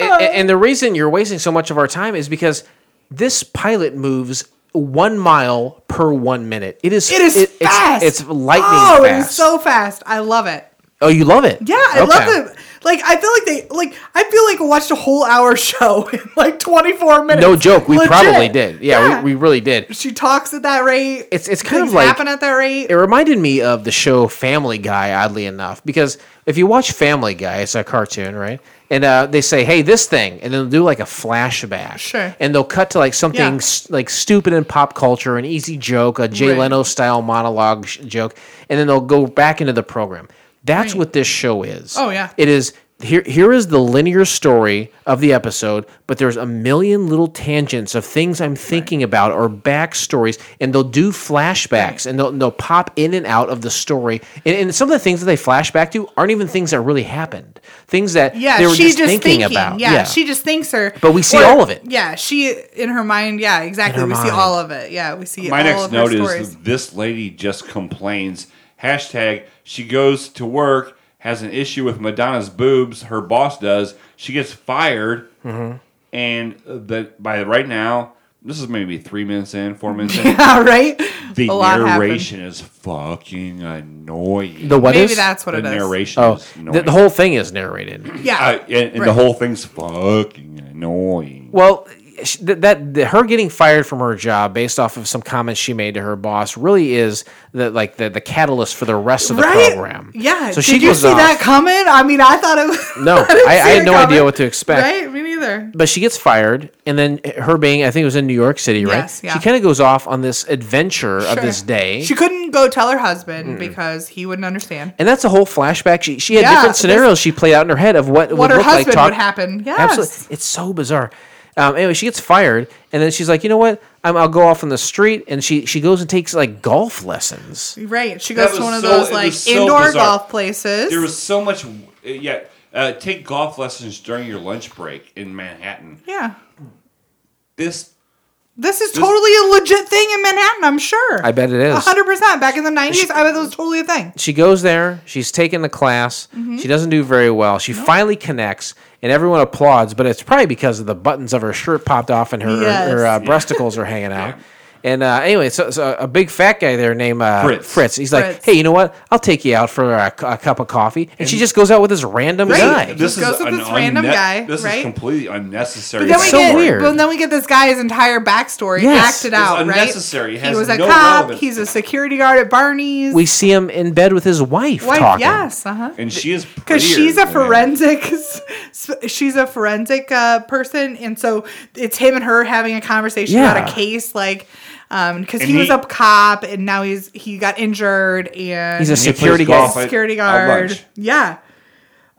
and, and the reason you're wasting so much of our time is because this pilot moves one mile per one minute. It is It is it- fast. It's, it's lightning Oh, it fast. is so fast. I love it. oh, you love it? Yeah, I love it. Like I feel like they like I feel like I watched a whole hour show in like 24 minutes. No joke. We Legit. probably did. Yeah, We, we really did. she talks at that rate. It's it's kind Things of like happen at that rate. It reminded me of the show Family Guy, oddly enough, because if you watch Family Guy, it's a cartoon, right? And uh, they say, "Hey, this thing," and then they'll do like a flashback, Sure. and they'll cut to like something Yeah. s- like stupid in pop culture, an easy joke, a Jay Right. Leno style monologue sh- joke, and then they'll go back into the program. That's Right. what this show is. Oh, yeah. it is. Here, here is the linear story of the episode, but there's a million little tangents of things I'm thinking about or backstories, and they'll do flashbacks and they'll, they'll pop in and out of the story. And, and some of the things that they flash back to aren't even things that really happened. Things that yeah, they were she's just, thinking, about. Yeah, she just thinks her. But we see all of it. Yeah, she in her mind. Yeah, exactly. her We see all of it. Yeah, we see My all next of her note stories. is this lady just complains. Hashtag she goes to work, has an issue with Madonna's boobs. Her boss does. She gets fired, Mm-hmm. and the, by right now, this is maybe three minutes in, four minutes in. yeah, right. The A lot happened. narration is fucking annoying. The what Maybe is? that's what the it is. narration Oh, is the, annoying. the whole thing is narrated. Yeah, Uh, and and the whole thing's fucking annoying. Well, sh- that, that that her getting fired from her job based off of some comments she made to her boss really is the like the, the catalyst for the rest of the right. program. Yeah. So Did she you see off. that coming? I mean, I thought it was. No, didn't I, I had no idea what to expect. Right? Me neither. But she gets fired, and then her being, I think it was in New York City, right? Yes, yeah. She kind of goes off on this adventure of this day. She couldn't go tell her husband because he wouldn't understand. and that's a whole flashback. She, she had Yeah, different this- scenarios she played out in her head of what, What would her look like husband talk- would happen. Yes. Absolutely. It's so bizarre. Um, anyway, she gets fired, and then she's like, you know what? I'm, I'll go off on the street, and she she goes and takes like golf lessons. Right. She goes to was one of so- those like so indoor bizarre. golf places. There was so much. uh, Yeah, uh, take golf lessons during your lunch break in Manhattan. yeah. This This is totally a legit thing in Manhattan, I'm sure. I bet it is. 100%. Back in the 90s, I bet it was totally a thing. She goes there. She's taking the class. Mm-hmm. She doesn't do very well. She finally connects, and everyone applauds. But it's probably because of the buttons of her shirt popped off and her Yes. her uh, breasticles are hanging out. And uh, anyway, so, so a big fat guy there named uh, Fritz. Fritz. He's like, Fritz. "Hey, you know what? I'll take you out for a, cu- a cup of coffee." And, she just goes out with this random Right. guy. this Just goes is with an this random unne- guy, This right? is completely unnecessary. But then, we so get, weird. but then we get this guy's entire backstory Yes. acted It's out, right? unnecessary. It he has was a no cop. relevance. He's a security guard at Barney's. We see him in bed with his wife, Wife, talking. yes, uh huh. and she is because prettier she's a than him. forensic she's a forensic uh, person and so it's him and her having a conversation Yeah. about a case like Um, because And he, was a cop and now he's he got injured and He's a And he plays security golf guard. at- security guard lunch.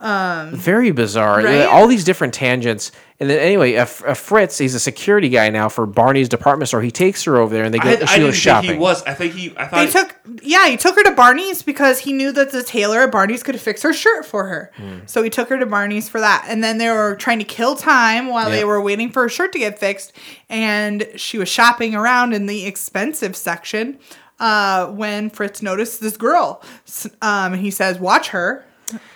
Yeah Very bizarre. Right? All these different tangents. And then anyway, a, a Fritz, he's a security guy now for Barney's department store. He takes her over there, and they go. I, I she didn't goes shopping. think he was. I think he. I thought they took yeah he took her to barney's because he knew that the tailor at barney's could fix her shirt for her Hmm. so he took her to barney's for that and then they were trying to kill time while they were waiting for her shirt to get fixed and she was shopping around in the expensive section uh, when Fritz noticed this girl. Um, he says, "Watch her."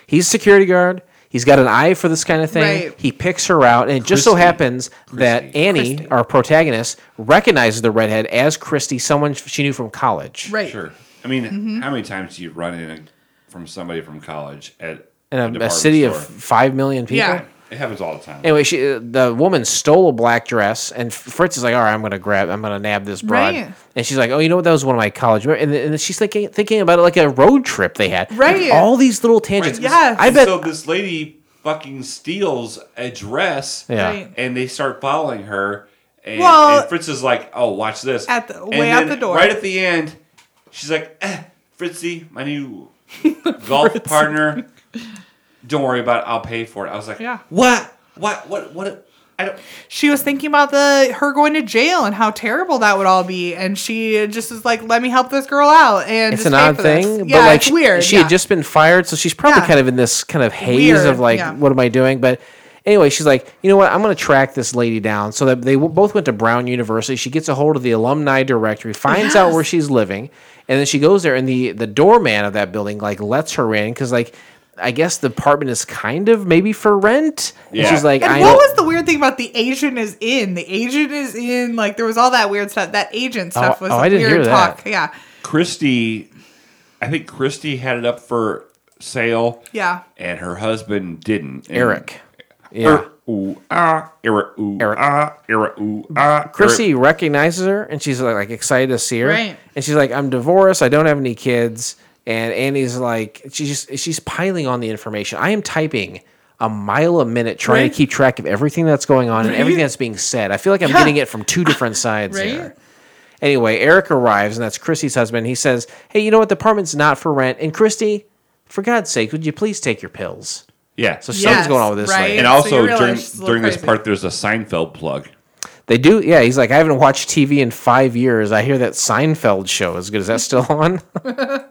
He's a security guard. He's got an eye for this kind of thing. Right. He picks her out, and it just so Christy. happens that Annie, our protagonist, recognizes the redhead as Christy, someone she knew from college. Right. Sure. I mean, Mm-hmm. how many times do you run in from somebody from college at In a, a department city of store? five million people. Yeah. It happens all the time. Anyway, she the woman stole a black dress, and Fritz is like, "All right, I'm gonna grab, I'm gonna nab this broad." Right. And she's like, "Oh, you know what? That was one of my college." And, and then she's thinking thinking about it like a road trip they had. Right. All these little tangents. Yeah. I bet. So this lady fucking steals a dress, Yeah. Right. and they start following her. And, Well- and Fritz is like, "Oh, watch this!" At the- way out the door. right at the end, she's like, eh, "Fritzy, my new golf partner. Don't worry about it. I'll pay for it." I was like, Yeah. what? What? What? What? I don't." She was thinking about the her going to jail and how terrible that would all be, and she just was like, "Let me help this girl out." And it's just an pay odd for this. thing, Yeah, but like it's she, weird. she yeah. had just been fired, so she's probably Yeah. kind of in this kind of haze Weird, of like, yeah. what am I doing? But anyway, she's like, you know what? I'm going to track this lady down. So that they w- both went to Brown University. She gets a hold of the alumni directory, finds out where she's living, and then she goes there, and the the doorman of that building like lets her in because like. I guess the apartment is kind of maybe for rent. And Yeah. she's like, And I what was the weird thing about the agent is in? The agent is in. Like there was all that weird stuff. That agent stuff Oh, was oh, I didn't weird hear that. Yeah, Christy, I think Christy had it up for sale, yeah. and her husband didn't. And- Eric. Yeah. Er, ooh, ah, Eric, ooh, Eric. ah, Eric, ooh, ah. Chrissy Eric. recognizes her and she's like, like excited to see her. Right. And she's like, I'm divorced. I don't have any kids. And Annie's like, she's she's piling on the information. I am typing a mile a minute trying Right. to keep track of everything that's going on and everything that's being said. I feel like I'm Yeah. getting it from two different sides Right. here. Anyway, Eric arrives, and that's Christy's husband. He says, Hey, you know what? The apartment's not for rent. And Christy, for God's sake, would you please take your pills? Yeah. So something's going on with this right. lady. and also realize during she's a during this crazy. part, there's a Seinfeld plug. They do, yeah. He's like, I haven't watched TV in five years. I hear that Seinfeld show is good. Is that still on?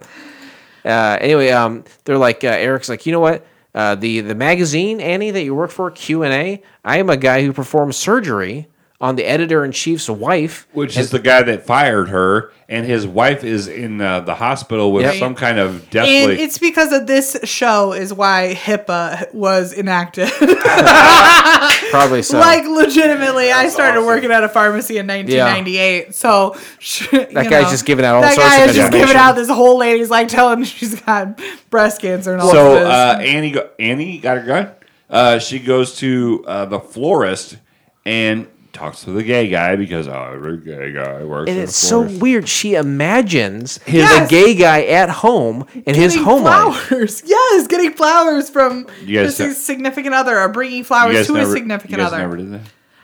uh, anyway, um, they're like, uh, Eric's like, you know what? Uh, the the magazine Annie that you work for Q and A. I am a guy who performs surgery on the editor in chief's wife, Which is the guy that fired her, and his wife is in uh, the hospital with Yep. some kind of And deathly. it's because of this show is why HIPAA was enacted. probably so. like legitimately, I started working at a pharmacy in 1998. So that That guy's just giving out all that sorts guy of is just giving out this whole lady's like telling she's got breast cancer and all so this. uh, Annie go, Annie got her gun. Uh, she goes to uh, the florist and talks to the gay guy because oh, every gay guy works. and it's so weird. She imagines his Yes. a gay guy at home in his Getting home life. flowers. Yes, getting flowers from his ne- significant other or bringing flowers to never, his significant you guys other. never did that.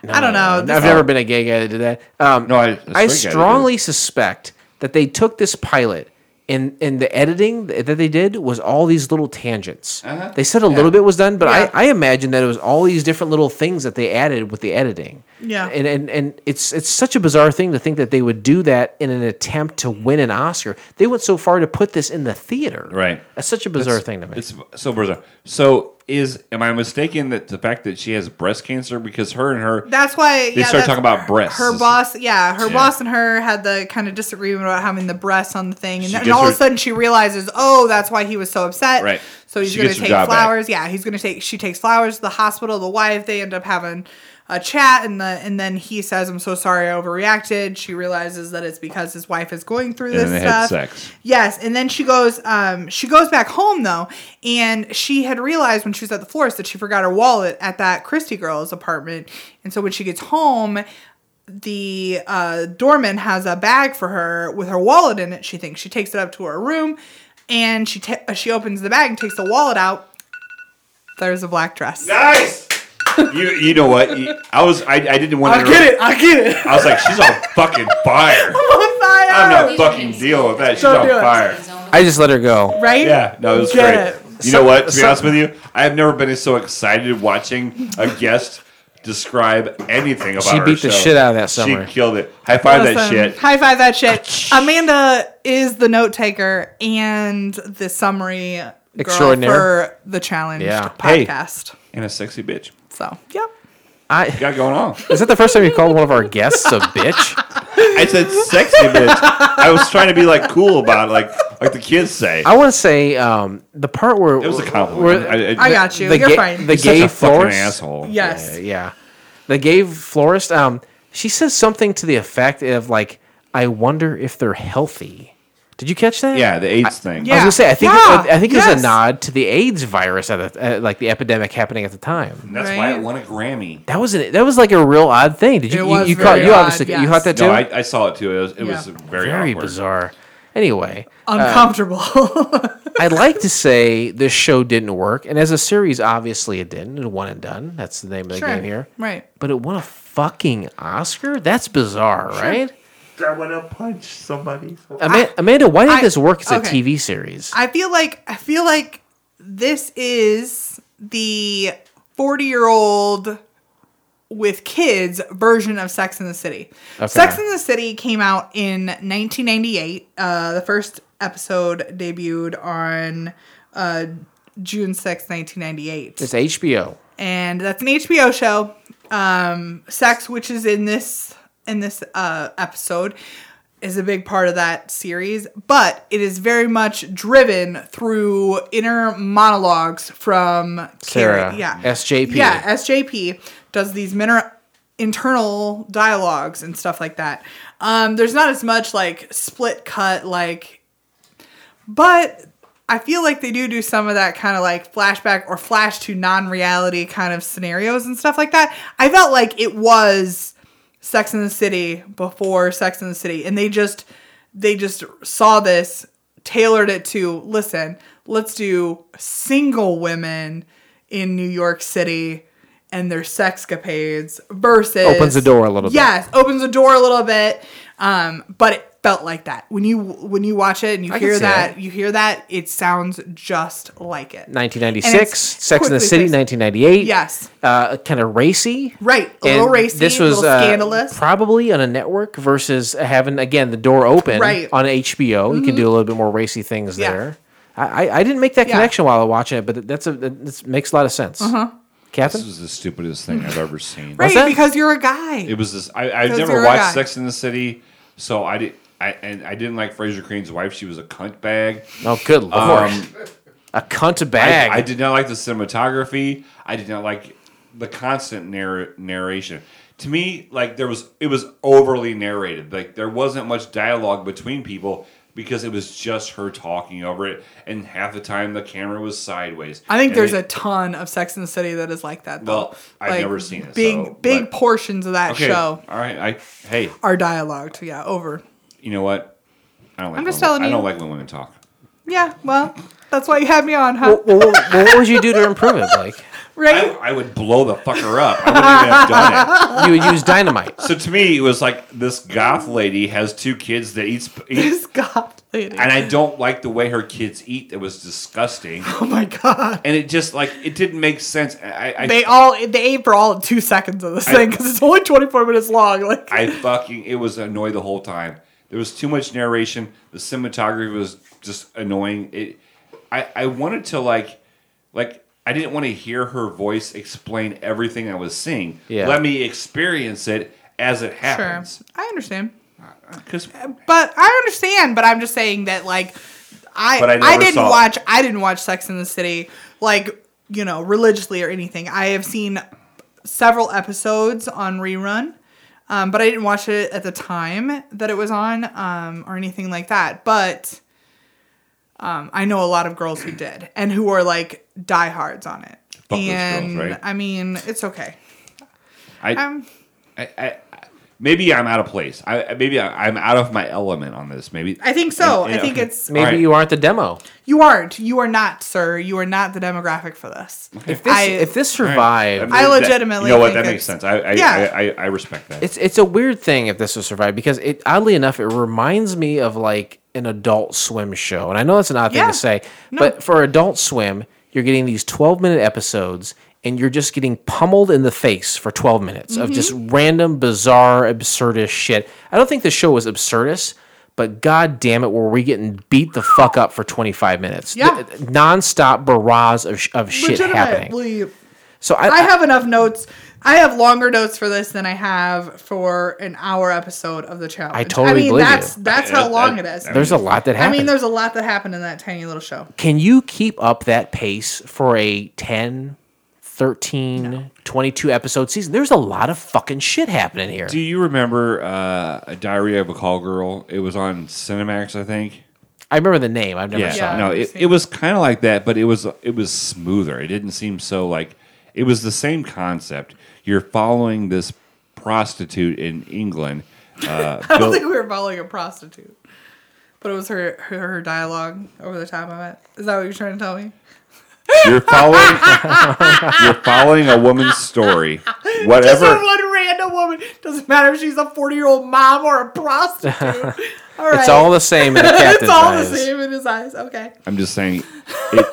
I don't know. This- I've never been a gay guy that did that. Um, No, I- a straight guy I that did it. strongly suspect that they took this pilot and and the editing that they did was all these little tangents. Uh-huh. They said a little bit was done, but Yeah. I, I imagine that it was all these different little things that they added with the editing. Yeah. and and and it's it's such a bizarre thing to think that they would do that in an attempt to win an Oscar. They went so far to put this in the theater. Right. That's such a bizarre thing to me. It's so bizarre. So is am I mistaken that the fact that she has breast cancer because her and her That's why They yeah, start talking about breasts. Her boss, yeah, her Yeah. boss and her had the kind of disagreement about having the breasts on the thing, and, then gets all of a sudden she realizes, oh, that's why he was so upset. Right. So he's going to take job back. flowers. Yeah, he's going to take. She takes flowers to the hospital. The wife. They end up having a chat, and the and then he says, "I'm so sorry, I overreacted." She realizes that it's because his wife is going through And this they had stuff. sex. Yes, and then she goes. Um, she goes back home though, and she had realized when she was at the florist that she forgot her wallet at that Christy girl's apartment, and so when she gets home, the uh, doorman has a bag for her with her wallet in it. She thinks she takes it up to her room, and she ta- she opens the bag and takes the wallet out. There's a black dress. Nice. You you know what? You- I was I, I didn't want to I get it. I get it. I was like, she's on fucking fire. I'm on fire. I'm not fucking dealing with that. She's Don't on do it. fire. I just let her go. Right? Yeah, no, it was Get great. it. You know what? To be So- honest with you, I have never been so excited watching a guest describe anything about She her beat the show. shit out of that summer. She killed it. High five that Listen, shit. High five that shit. Amanda is the note taker and the summary girl Extraordinaire. for the challenge Yeah. Hey. podcast. And a sexy bitch. So, yep. I, Got going on. is that the first time you called one of our guests a bitch? I said sexy bitch. I was trying to be like cool about it, like like the kids say. I want to say um, the part where It was a compliment. where- I- I- I got you. the You're ga- fine. The He's such gay a fucking florist asshole. yes. Yeah, yeah. The gay florist. Um, she says something to the effect of like, "I wonder if they're healthy." Did you catch that? Yeah, the AIDS thing. Yeah. I was gonna say. I think. Yeah, I think it was a nod to the AIDS virus at the, uh, like the epidemic happening at the time. And that's why it won a Grammy. That was an, that was like a real odd thing. Did you? It you, was you very caught you odd, obviously you caught that too. No, I, I saw it too. It was, it was very, Very awkward. bizarre. Anyway, Uncomfortable. I'd like to say this show didn't work, and as a series, obviously it didn't. It one and done. That's the name of the Sure. game here. Right. But it won a fucking Oscar. That's bizarre, right? I want to punch somebody. Ama- Amanda, why did I- this work as a. TV series? I feel like I feel like this is the 40 year old with kids version of Sex in the City. Okay. Sex in the City came out in 1998. Uh, the first episode debuted on uh, June 6, 1998 It's HBO. and that's an HBO show. Um, sex, which is in this in this uh, episode, is a big part of that series, but it is very much driven through inner monologues from Sarah, Carrie. Yeah, SJP. Yeah, SJP does these minor internal dialogues and stuff like that. Um, there's not as much like split cut like but I feel like they do do some of that kind of like flashback or flash to non-reality kind of scenarios and stuff like that. I felt like it was Sex in the City before Sex in the City and they just they just saw this tailored it to listen, let's do single women in New York City and their sexcapades versus Opens the door a little bit. Yes, opens the door a little bit. Um, but it felt like that when you when you watch it and you I hear that, that. you hear that it sounds just like it. 1996, Sex in the City, fixed. 1998. Yes. Uh, kind of racy. Right, a little racy, This was little uh, scandalous. probably on a network versus having again the door open Right. on HBO. You can do a little bit more racy things Yeah. there. I, I, I didn't make that Yeah. connection while I was watching it, but that's a that makes a lot of sense. Uh-huh. Captain, This was the stupidest thing I've ever seen. right, that? because you're a guy. It was this. I, I've never watched guy. Sex in the City, so I did. I and I didn't like Frasier Crane's wife. She was a cunt bag. oh good lord, Um, a cunt I, bag. I did not like the cinematography. I did not like the constant narr- narration. To me, like there was, it was overly narrated. Like there wasn't much dialogue between people because it was just her talking over it, and half the time the camera was sideways. I think And there's it- a ton of Sex in the City that is like that. Though. Well, I've never seen it, Big, so, big but- portions of that okay. show All right, I hey, are dialogued. Yeah, over. You know what? I don't like. I'm just when, telling I you. don't like when women talk. Yeah, well, that's why you had me on, huh? well, well, well, what would you do to improve it? Like I, right? I would blow the fucker up. I wouldn't even have done it. you would use dynamite. So to me, it was like this goth lady has two kids that eats, sp- eat This god lady. and I don't like the way her kids eat. It was disgusting, oh my god. and it just like it didn't make sense. I I, They all they ate for all of two seconds of this I- thing because it's only 24 minutes long. Like I fucking it was annoyed the whole time. There was too much narration. The cinematography was just annoying. It I I wanted to like like I didn't want to hear her voice explain everything I was seeing. Yeah. Let me experience it as it sure, happens. I understand, Because uh, but I understand. But I'm just saying that like I I I, didn't saw- watch I didn't watch Sex in the City like you know religiously or anything. I have seen several episodes on rerun. Um, but I didn't watch it at the time that it was on um, or anything like that. But um, I know a lot of girls who did and who are like diehards on it. Fuck those girls, and right? I mean, it's okay. I, Um, I, I maybe I'm out of place. I I- maybe I, I'm out of my element on this. Maybe I think so. And- I and- think okay. it's Maybe All right. you aren't the demo. you aren't. You are not, sir. You are not the demographic for this. If this I- if this All right. survived, I that- legitimately you know what think that makes sense. I I, Yeah. I, I, I respect that. It's it's a weird thing if this was survived because it oddly enough it reminds me of like an Adult Swim show, and I know that's an odd thing Yeah. to say, No. but for Adult Swim, you're getting these 12 minute episodes, and you're just getting pummeled in the face for 12 minutes of just Mm-hmm. random, bizarre, absurdist shit. I don't think the show was absurdist. But god damn it, were we getting beat the fuck up for 25 minutes? Yeah. Th- nonstop barrage of, of shit happening. So I, I have enough notes. I have longer notes for this than I have for an hour episode of the challenge. I totally I mean, believe that's you. that's how long it is. there's a lot that happened. I mean, there's a lot that happened in that tiny little show. Can you keep up that pace for a 10, 13, 22 episode season? There's a lot of fucking shit happening here. Do you remember uh, a Diary of a Call Girl? It was on Cinemax, I think. I remember the name. I've never Yeah, saw no, it. it, it was kind of like that, but it was it was smoother. It didn't seem so like it was the same concept. You're following this prostitute in England. Uh, I don't think we were following a prostitute, but it was her her, her dialogue over the top of it. Is that what you're trying to tell me? You're following you're following a woman's story. Just Whatever. one random woman. Doesn't matter if she's a 40 year old mom or a prostitute. All right. It's all the same in the captain's it's all eyes. the same in his eyes. Okay. I'm just saying, it,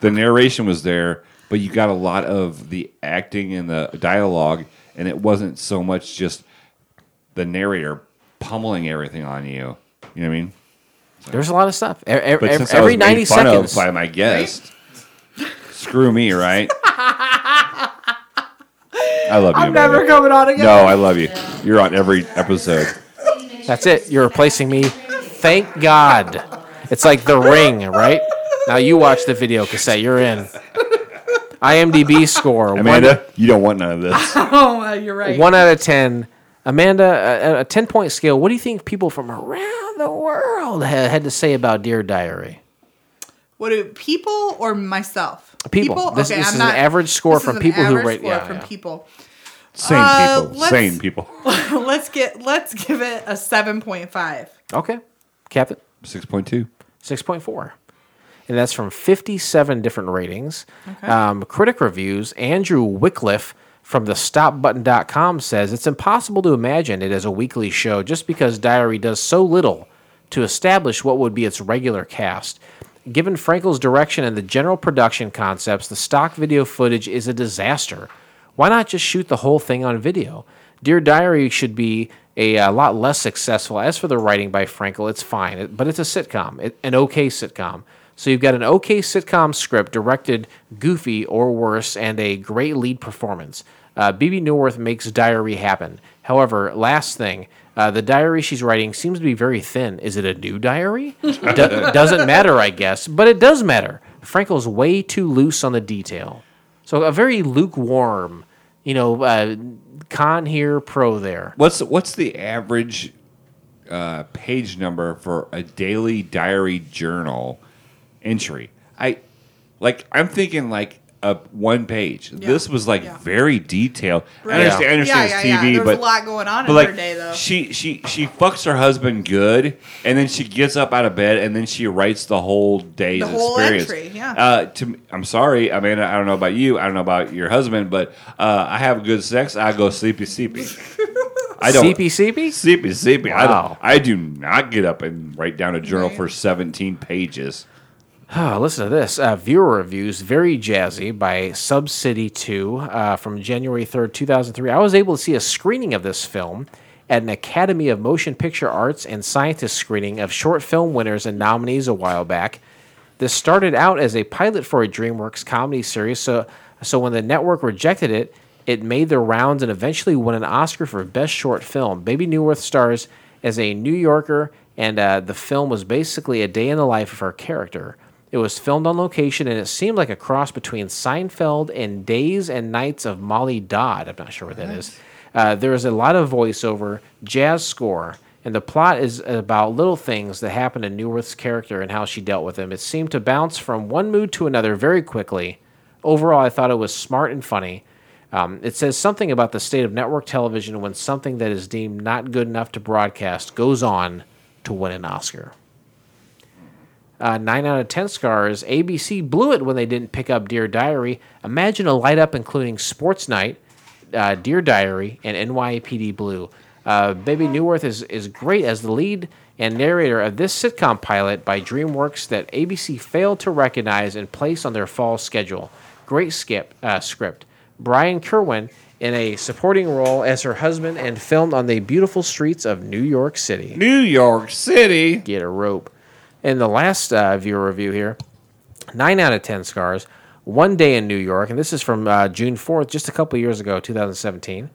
the narration was there, but you got a lot of the acting and the dialogue, and it wasn't so much just the narrator pummeling everything on you. You know what I mean? There's a lot of stuff. E- e- But ev- since I every was made 90 fun of seconds. by my guest, screw me, right? I love you. I'm never Amanda. coming on again. No, I love you. You're on every episode. That's it. You're replacing me. Thank God. It's like The Ring, right? Now you watch the video cassette. You're in. IMDb score. Amanda, you don't want none of this. Oh, uh, you're right. One, one out of 10. Amanda, a, a 10 point scale. What do you think people from around the world ha- had to say about Dear Diary? What do people or myself? People. This- this I'm is an average score this from is an people who rate- score yeah, from yeah. people. Same Uh, people. let's- Same people. let's get let's give it a seven point five. Okay. Captain? 6.2. 6.4. And that's from 57 different ratings. Um, critic reviews, Andrew Wickliffe from the stopbutton.com says it's impossible to imagine it as a weekly show just because Diary does so little to establish what would be its regular cast. Given Frankel's direction and the general production concepts, the stock video footage is a disaster. Why not just shoot the whole thing on video? Dear Diary should be a, uh lot less successful. As for the writing by Frankel, it's fine, but it's a sitcom, it, an okay sitcom. So you've got an okay sitcom script, directed goofy or worse, and a great lead performance. Uh, Bebe Neuwirth makes Diary happen. However, last thing, uh, the diary she's writing seems to be very thin. Is it a new diary? Do- doesn't matter, I guess, but it does matter. Frankel's way too loose on the detail. So a very lukewarm, you know, uh, con here, pro there. What's what's the average uh, page number for a daily diary journal entry? I like I'm thinking like a one page. This was like very detailed. I understand, I understand Yeah, it's yeah, TV, yeah. There's but a lot going on but in like her day, though. she she she fucks her husband good, and then she gets up out of bed, and then she writes the whole day's The whole experience. entry, yeah. Uh, to I'm sorry, I mean I don't know about you, I don't know about your husband, but uh, I have good sex. I go sleepy sleepy. I don't Seepy seepy? Sleepy, sleepy. I Wow. don't. I do not get up and write down a journal for 17 pages. Oh, listen to this. Uh, viewer reviews, very jazzy by Subcity 2 uh, from January 3rd, 2003. I was able to see a screening of this film at an Academy of Motion Picture Arts and Scientists screening of short film winners and nominees a while back. This started out as a pilot for a DreamWorks comedy series, so, so when the network rejected it, it made the rounds and eventually won an Oscar for Best Short Film. Baby Neuwirth stars as a New Yorker, and uh, the film was basically a day in the life of her character. It was filmed on location, and it seemed like a cross between Seinfeld and Days and Nights of Molly Dodd. I'm not sure what that is. Uh, there is a lot of voiceover, jazz score, and the plot is about little things that happen to Neuwirth's character and how she dealt with them. It seemed to bounce from one mood to another very quickly. Overall, I thought it was smart and funny. Um, it says something about the state of network television when something that is deemed not good enough to broadcast goes on to win an Oscar. Uh, 9 out of 10 scars. ABC blew it when they didn't pick up Dear Diary. Imagine a light up including Sports Night, uh, Dear Diary, and NYPD Blue. Uh, Baby Neuwirth is, is great as the lead and narrator of this sitcom pilot by DreamWorks that ABC failed to recognize and place on their fall schedule. Great skip uh, script. Brian Kerwin in a supporting role as her husband and filmed on the beautiful streets of New York City. New York City. Get a rope. And the last uh, viewer review here, nine out of ten scars. One Day in New York, and this is from uh, June 4th, just a couple years ago, 2017.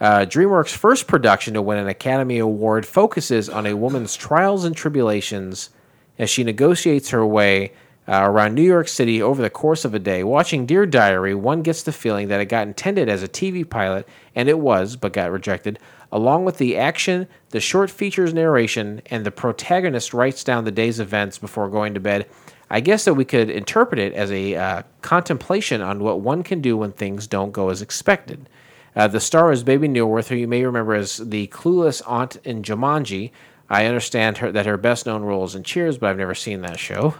Uh, DreamWorks' first production to win an Academy Award focuses on a woman's trials and tribulations as she negotiates her way uh, around New York City over the course of a day. Watching Dear Diary, one gets the feeling that it got intended as a TV pilot, and it was, but got rejected. Along with the action, the short features narration, and the protagonist writes down the day's events before going to bed. I guess that we could interpret it as a uh, contemplation on what one can do when things don't go as expected. Uh, the star is Baby Neuwirth, who you may remember as the clueless aunt in Jumanji. I understand her that her best known role is in Cheers, but I've never seen that show.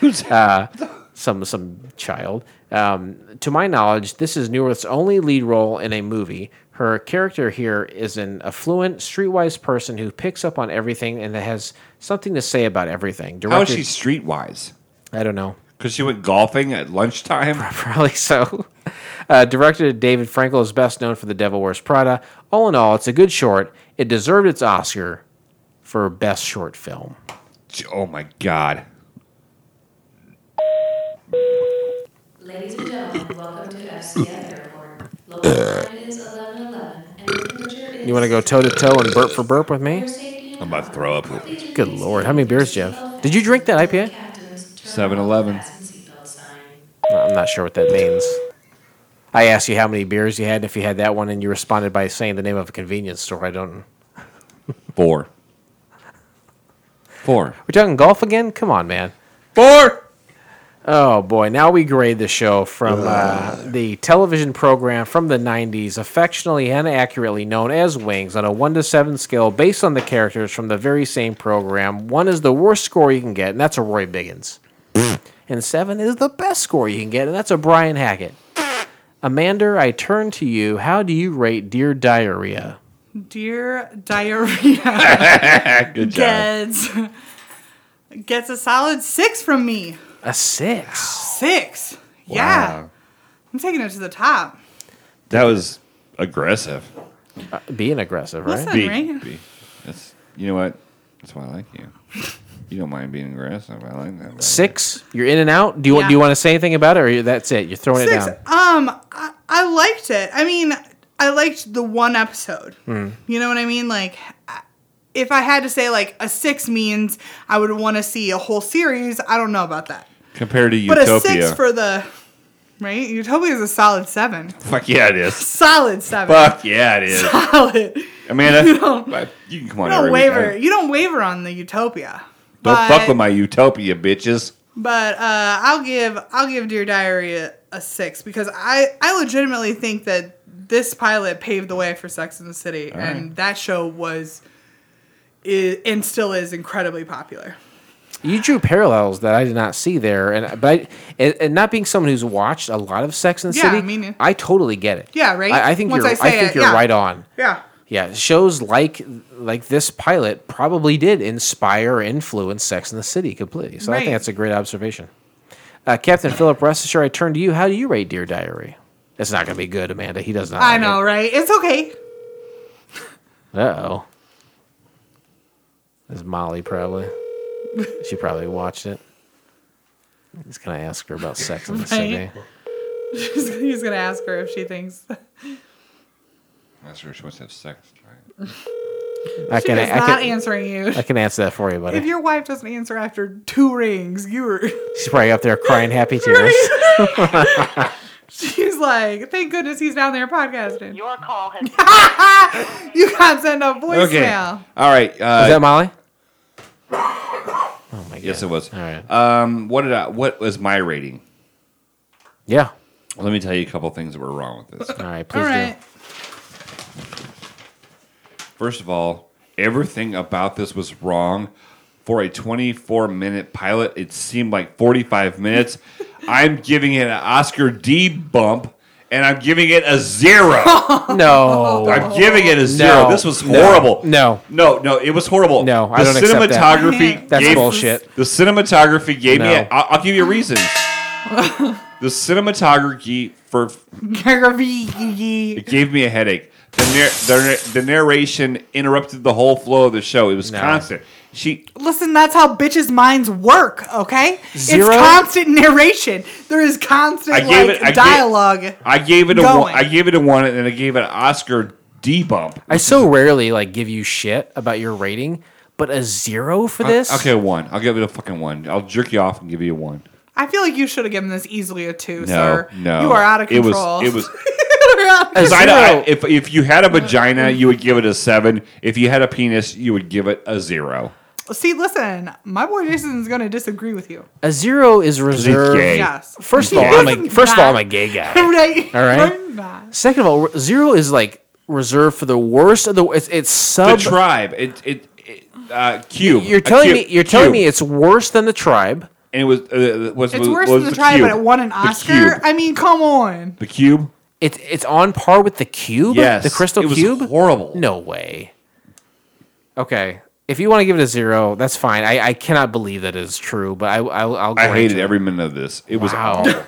uh, some some child. Um, to my knowledge, this is Neuwirth's only lead role in a movie. Her character here is an affluent, streetwise person who picks up on everything and that has something to say about everything. How is she streetwise? I don't know. Because she went golfing at lunchtime. Probably so. Uh, directed David Frankel is best known for The Devil Wears Prada. All in all, it's a good short. It deserved its Oscar for best short film. Oh my god. Ladies and gentlemen, welcome to FCF You want to go toe to toe and burp for burp with me? I'm about to throw up. Good lord, how many beers, Jeff? Did you drink that IPA? 7 Eleven. I'm not sure what that means. I asked you how many beers you had, and if you had that one, and you responded by saying the name of a convenience store. I don't. Four. Four. We're talking golf again? Come on, man. Four. Oh boy! Now we grade the show from uh, the television program from the '90s, affectionately and accurately known as Wings, on a one to seven scale, based on the characters from the very same program. One is the worst score you can get, and that's a Roy Biggins. and seven is the best score you can get, and that's a Brian Hackett. Amanda, I turn to you. How do you rate Dear Diarrhea? Dear diarrhea Good job. gets gets a solid six from me. A six. Six. Yeah. I'm taking it to the top. That was aggressive. Uh, being aggressive, right? Listen, Be- right? be- That's, you know what? That's why I like you. You don't mind being aggressive. I like that. about you. Six. You're in and out. Do you want? Do you want to say anything about it, or you- that's it? You're throwing Six. it down. Um, I, I liked it. I mean, I liked the one episode. Hmm. You know what I mean? Like, if I had to say like a six means I would want to see a whole series, I don't know about that. Compared to But Utopia. a six for the right Utopia is a solid seven. Fuck yeah, it is. Solid seven. Fuck yeah, it is. Solid. Amanda, You don't- you can come on You don't waver. I- You don't waver on the Utopia. Don't But- fuck with my Utopia, bitches. But uh, I'll give I'll give Dear Diary a, a six because I I legitimately think that this pilot paved the way for Sex in the City, All and right. that show was is, and still is incredibly popular. You drew parallels that I did not see there, and but I, and, and not being someone who's watched a lot of Sex and the Yeah, City, me neither. I totally get it. Yeah, right? I, I think Once you're. I I, think it, you're yeah. right on. Yeah. Yeah, shows like like this pilot probably did inspire or influence Sex in the City completely. So I think that's a great observation. Uh, Captain Philip, rest assured, I turn to you. How do you rate Dear Diary? It's not going to be good, Amanda. He does not. I know, right? It's okay. Uh oh. Is Molly probably? she probably watched it. He's gonna ask her about Sex in the City. Right. He's, he's gonna ask her if she thinks That's sure she wants to have sex. Right? I she can, is I not can, answering you. I can answer that for you, buddy. If your wife doesn't answer after two rings, you were. She's probably up there crying happy tears. She's like, thank goodness he's down there podcasting. Your call has you can't send a voicemail. Okay. All right. Uh, Is that Molly? Oh my god. yes, it was. All right. Um, what did I? What was my rating? Yeah. Let me tell you a couple things that were wrong with this. All right. Please All right. First of all, everything about this was wrong. For a 24 minute pilot, it seemed like 45 minutes. I'm giving it an Oscar D bump, and I'm giving it a zero. No. I'm giving it a zero. No. This was horrible. No. no, no, it was horrible. No, I the don't accept that. cinematography. That's gave- bullshit. The cinematography gave me. No. A, I'll, I'll give you reasons. the cinematography for it gave me a headache. The, nar- the, the narration interrupted the whole flow of the show. It was No. constant. She Listen, that's how bitches' minds work. Okay, Zero? it's constant narration. There is constant I gave like it- I gave- dialogue. I gave it a one. I gave it a one, and then I gave it an Oscar D bump. I so rarely like give you shit about your rating, but a zero for this. Okay, a one. I'll give it a fucking one. I'll jerk you off and give you a one. I feel like you should have given this easily a two, No, sir. no, you are out of control. It was. It was. You're out of 'cause I- control. I- if if you had a vagina, you would give it a seven. If you had a penis, you would give it a zero. See, listen, my boy Jason is going to disagree with you. A zero is reserved. gay. Yes. First of all, I'm a, first of all, I'm a gay guy. right? All right. Second of all, zero is like reserved for the worst of the. It's, it's The sub. tribe. It it, it uh, cube. You're A telling cube. me. You're telling Cube. me it's worse than the tribe. And it was. Uh, was It's was, worse was than the tribe, cube. but it won an Oscar. I mean, come on. The cube. It's it's on par with the cube. Yes, the crystal it was cube. horrible. No way. Okay, if you want to give it a zero, that's fine. I, I cannot believe that is true, but I I'll, I'll I grant hated it. every minute of this. It was Wow. awful.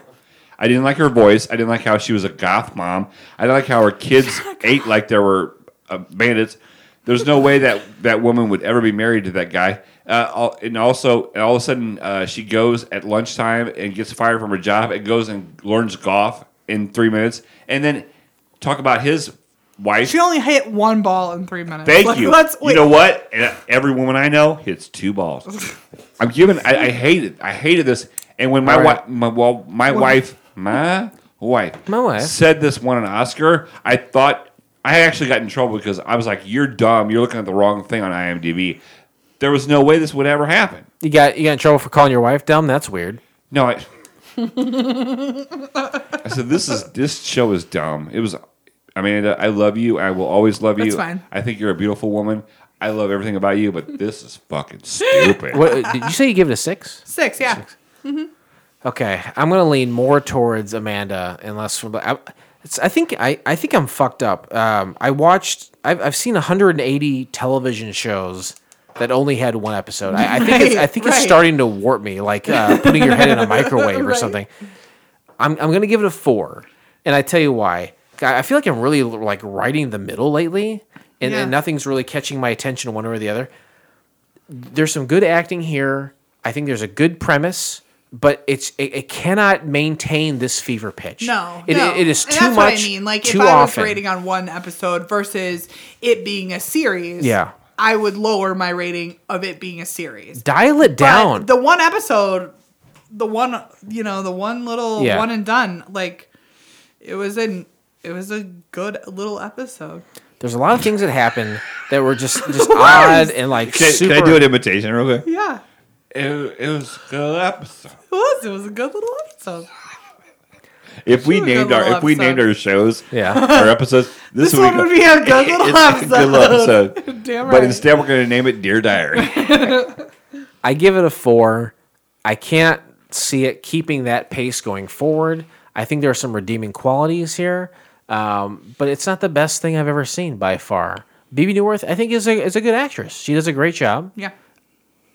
I didn't like her voice. I didn't like how she was a goth mom. I didn't like how her kids ate like they were uh, bandits. There's no way that that woman would ever be married to that guy. Uh, all- and also, and all of a sudden, uh, she goes at lunchtime and gets fired from her job and goes and learns golf in three minutes, and then talk about his wife. She only hit one ball in three minutes. Thank Like, you. Let's, wait. You know what? Every woman I know hits two balls. I'm giving. I, I hated. I hated this. And when my All right. wife, my well, my wife, my wife, My wife. said this won an Oscar, I thought I actually got in trouble because I was like, "You're dumb. You're looking at the wrong thing on IMDb." There was no way this would ever happen. You got you got in trouble for calling your wife dumb. That's weird. No, I, I said this is this show is dumb. It was. Amanda, I love you. I will always love you. That's fine. I think you're a beautiful woman. I love everything about you, but this is fucking stupid. What, did you say you give it a six? Six, yeah. Okay, I'm gonna lean more towards Amanda, unless. I, it's, I think I, I think I'm fucked up. Um, I watched. I've, I've seen 180 television shows that only had one episode. I, I think it's, I Right, think it's starting to warp me, like uh, putting your head in a microwave or something. I'm I'm gonna give it a four, and I tell you why. I I feel like I'm really like riding the middle lately, and, Yeah. and nothing's really catching my attention one way or the other. There's some good acting here. I think there's a good premise, but it's it, it cannot maintain this fever pitch. No, it, no. it is And too that's much. What I mean, like too if I often. was rating on one episode versus it being a series, Yeah. I would lower my rating of it being a series. Dial it down. But the one episode, the one you know, the one little Yeah. one and done, like it was an it was a good little episode. There's a lot of things that happened that were just just odd and like Can, super. can I do an imitation real quick? Yeah, It, it was a good episode. it was. It was a good little episode. If we named our little if we named our shows, Yeah. our episodes, this, This one would be a good little it's a good little episode. episode. Damn But instead, we're going to name it Dear Diary. I give it a four. I can't see it keeping that pace going forward. I think there are some redeeming qualities here, um, but it's not the best thing I've ever seen by far. Bebe Neuwirth, I think, is a is a good actress. She does a great job. Yeah.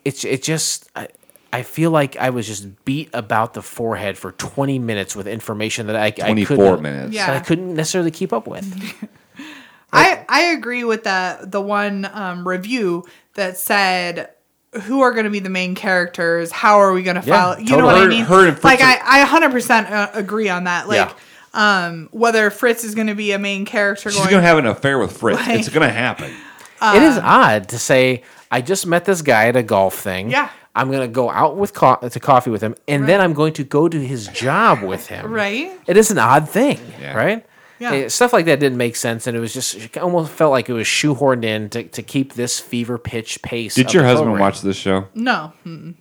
It's it just I, I feel like I was just beat about the forehead for 20 minutes with information that I, I 24 couldn't, minutes. Yeah. I couldn't necessarily keep up with. I I agree with that. The one um, review that said. Who are going to be the main characters? How are we going to Yeah, follow? You know what totally. I Her- mean? her and like I, I 100% uh, agree on that. Like, Yeah. Um, whether Fritz is going to be a main character She's going, going to have an affair with Fritz. Like- it's going to happen. it is odd to say I just met this guy at a golf thing. Yeah. I'm gonna go out with co- to coffee with him, and then I'm going to go to his job with him. right? It is an odd thing, Yeah. right? Yeah. Eh, stuff like that didn't make sense, and it was just it almost felt like it was shoehorned in to, to keep this fever pitch pace. Did your husband program. watch this show? No, mm-mm.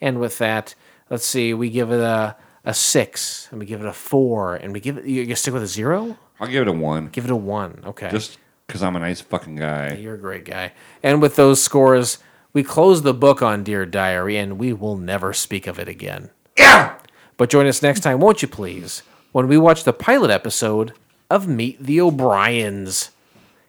And with that, let's see, we give it a a six, and we give it a four, and we give it. You, you stick with a zero? I'll give it a one. Give it a one. Okay. Just because I'm a nice fucking guy. You're a great guy. And with those scores, we close the book on Dear Diary, and we will never speak of it again. Yeah! But join us next time, won't you please, when we watch the pilot episode of Meet the O'Briens.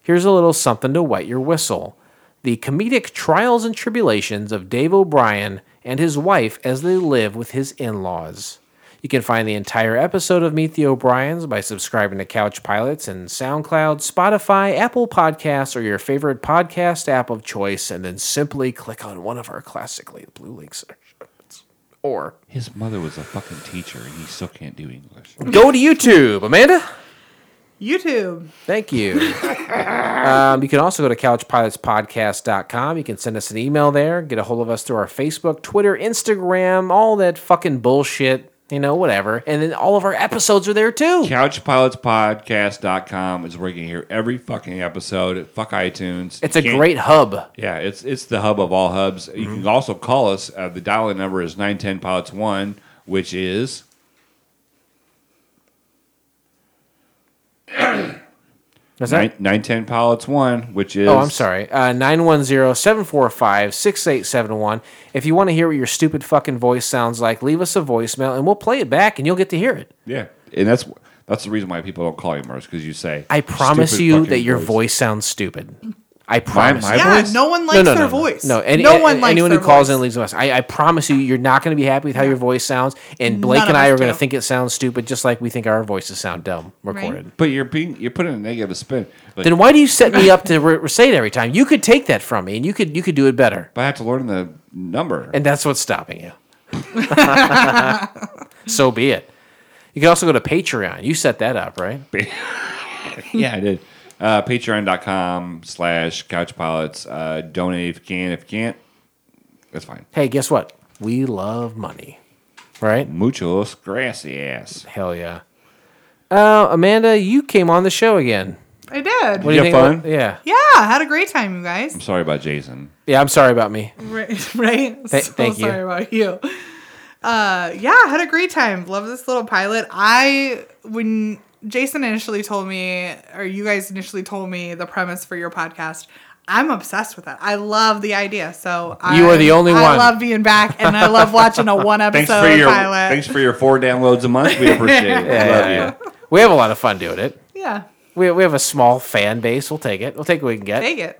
Here's a little something to wet your whistle. The comedic trials and tribulations of Dave O'Brien and his wife as they live with his in laws. You can find the entire episode of Meet the O'Briens by subscribing to Couch Pilots and SoundCloud, Spotify, Apple Podcasts, or your favorite podcast app of choice, and then simply click on one of our classically blue links. Or His mother was a fucking teacher, and he still can't do English. go to YouTube. Amanda? YouTube. Thank you. um, you can also go to couchpilotspodcast.com. You can send us an email there, get a hold of us through our Facebook, Twitter, Instagram, all that fucking bullshit, you know, whatever. And then all of our episodes are there too. CouchPilotspodcast.com is where you can hear every fucking episode. Fuck iTunes. It's a can't- great hub. Yeah, it's it's the hub of all hubs. You can also call us. Uh, the dial-in number is 910 Pilots 1, which is Is that? 910 Pilots 1, which is Oh, I'm sorry. Uh, 910-745-6871. If you want to hear what your stupid fucking voice sounds like, leave us a voicemail and we'll play it back and you'll get to hear it. Yeah, and that's that's the reason why people don't call you Mars because you say I promise you that your voice. voice sounds stupid. I promise. my you. Yeah, voice? no one likes no, their no, no. voice. No, any, no any- one likes anyone who their calls voice. in and leaves a message. I, I promise you, you're not going to be happy with how your voice sounds. And Blake None and I are going to think it sounds stupid, just like we think our voices sound dumb recorded. But you're being you're putting a negative spin. Like, Then why do you set me up to re- say it every time? You could take that from me, and you could you could do it better. but I have to learn the number. And that's what's stopping you. so be it. You can also go to Patreon. You set that up, right? yeah, I did. Uh, Patreon.com slash Couch Pilots. Uh, donate if you can. If you can't, that's fine. Hey, guess what? We love money, right? Muchos gracias. Hell yeah. Uh, Amanda, you came on the show again. I did. What do You you have think? fun? about- yeah. Yeah, I had a great time, you guys. I'm sorry about Jason. Yeah, I'm sorry about me. Right, right. Th- so thank you. sorry about you. Uh, yeah, I had a great time. Love this little pilot. I when Jason initially told me, or you guys initially told me the premise for your podcast. I'm obsessed with that. I love the idea. So You are the I- only I one. love being back, and I love watching a one Thanks episode for your pilot. thanks for your four downloads a month. We appreciate it. Yeah, Love yeah, you. yeah. We have a lot of fun doing it. yeah, We, we have a small fan base. We'll take it. We'll take what we can get. take it.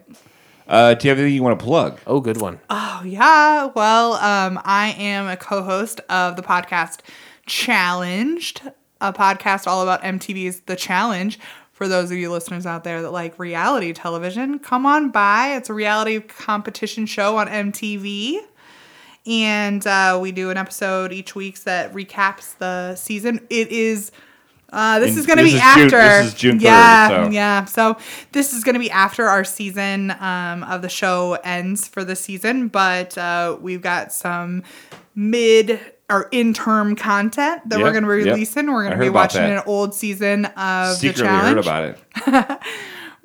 Uh, do you have anything you want to plug? Oh, good one. Oh yeah. Well, um, I am a co-host of the podcast Challenged, a podcast all about MTV's The Challenge. For those of you listeners out there that like reality television, come on by. It's a reality competition show on MTV. And uh, we do an episode each week that recaps the season. It is uh, this And is going to be is June- after. this is June 3rd, yeah, so- yeah. So this is going to be after our season um, of the show ends for the season, but uh, we've got some mid or interim content that we're going to be yep. releasing. We're going to be watching an old season of Secretly the challenge. heard about it.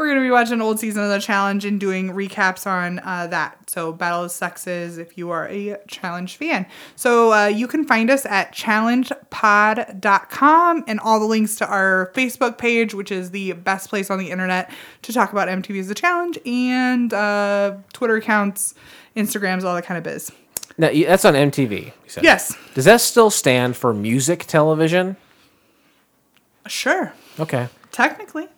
We're going to be watching an old season of the challenge and doing recaps on uh, that. So, Battle of Sexes, if you are a challenge fan. So, uh, you can find us at challengepod.com and all the links to our Facebook page, which is the best place on the internet to talk about MTV's The Challenge, and uh, Twitter accounts, Instagrams, all that kind of biz. Now, that's on MTV. You said. Yes. Does that still stand for music television? Sure. Okay. Technically.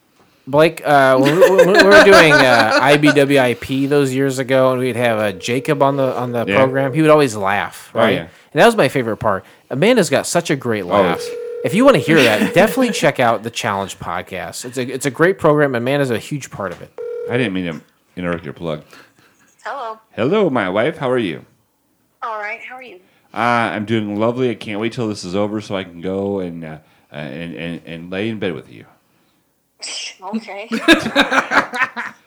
Blake, uh, when, we, when we were doing uh, IBWIP those years ago, and we'd have uh, Jacob on the on the Yeah. program, he would always laugh, Oh, right? yeah. And that was my favorite part. Amanda's got such a great laugh. it's- if you want to hear that, definitely check out the Challenge podcast. It's a it's a great program. Amanda's a huge part of it. I didn't mean to interrupt your plug. Hello. Hello, my wife. How are you? All right. How are you? Uh, I'm doing lovely. I can't wait till this is over so I can go and uh, uh, and, and and lay in bed with you. Okay.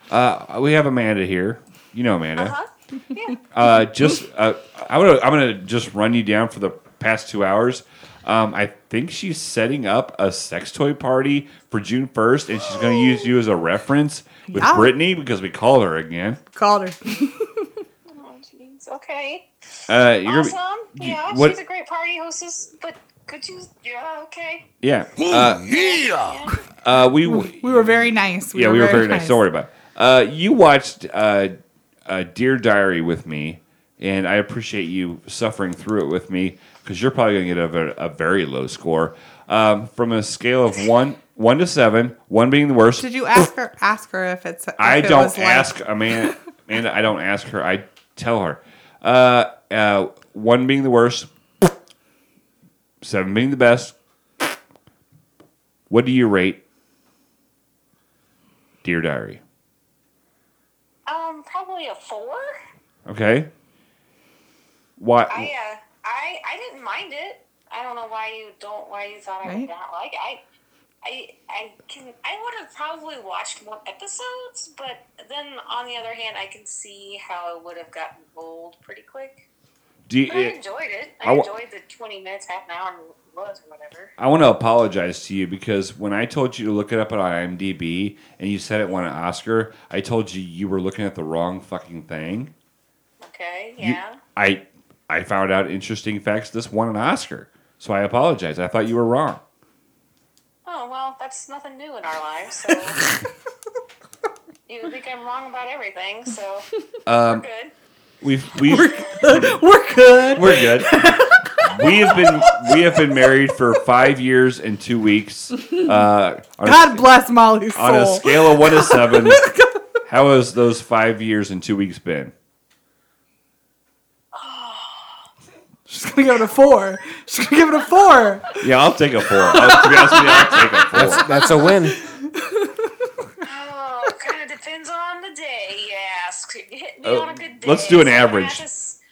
Uh, we have Amanda here. You know Amanda. Uh-huh. Yeah. Uh, just uh, I would I'm gonna just run you down for the past two hours. Um, I think she's setting up a sex toy party for June 1st, and she's going to use you as a reference with Yeah. Brittany because we called her again. Called her. Oh, jeez. Okay. Uh, you're gonna be- Awesome. Yeah, what- she's a great party hostess. But could you? Yeah. Okay. yeah. Uh, yeah. uh, we we were very nice. yeah, we were very nice. Don't worry about it. Uh, you watched uh, uh, Dear Diary with me, and I appreciate you suffering through it with me because you're probably going to get a, a very low score. Um, from a scale of one one to seven, one being the worst. Did you ask her? Ask her if it's. If I don't was like- ask Amanda. Amanda, I don't ask her. I tell her. Uh, uh, one being the worst, seven being the best. What do you rate Dear Diary? Um, probably a four. Okay. Why? I uh, I I didn't mind it. I don't know why you don't why you thought I Right. would not like it. I I I can I would have probably watched more episodes, but then on the other hand, I can see how it would have gotten old pretty quick. do you, I eh, enjoyed it. I, I enjoyed the twenty minutes, half an hour was or whatever. I want to apologize to you because when I told you to look it up on IMDb and you said it won an Oscar, I told you you were looking at the wrong fucking thing. Okay, You- yeah. I I found out interesting facts. This won an Oscar, so I apologize. I thought you were wrong. Oh well, that's nothing new in our lives. So you think I'm wrong about everything? So Um, we're good. We've we've We're good. We're good. we have been we have been married for five years and two weeks. Uh, on, God a, bless Molly's soul. on a scale of one to seven, how has those five years and two weeks been? She's gonna give it a four. She's gonna give it a four. Yeah, I'll take a four. I'll, to be honest with you, I'll take a four. That's, that's a win. Oh, kind of depends on the day. You ask. You hit me Uh, on a good day. let's do an so average. have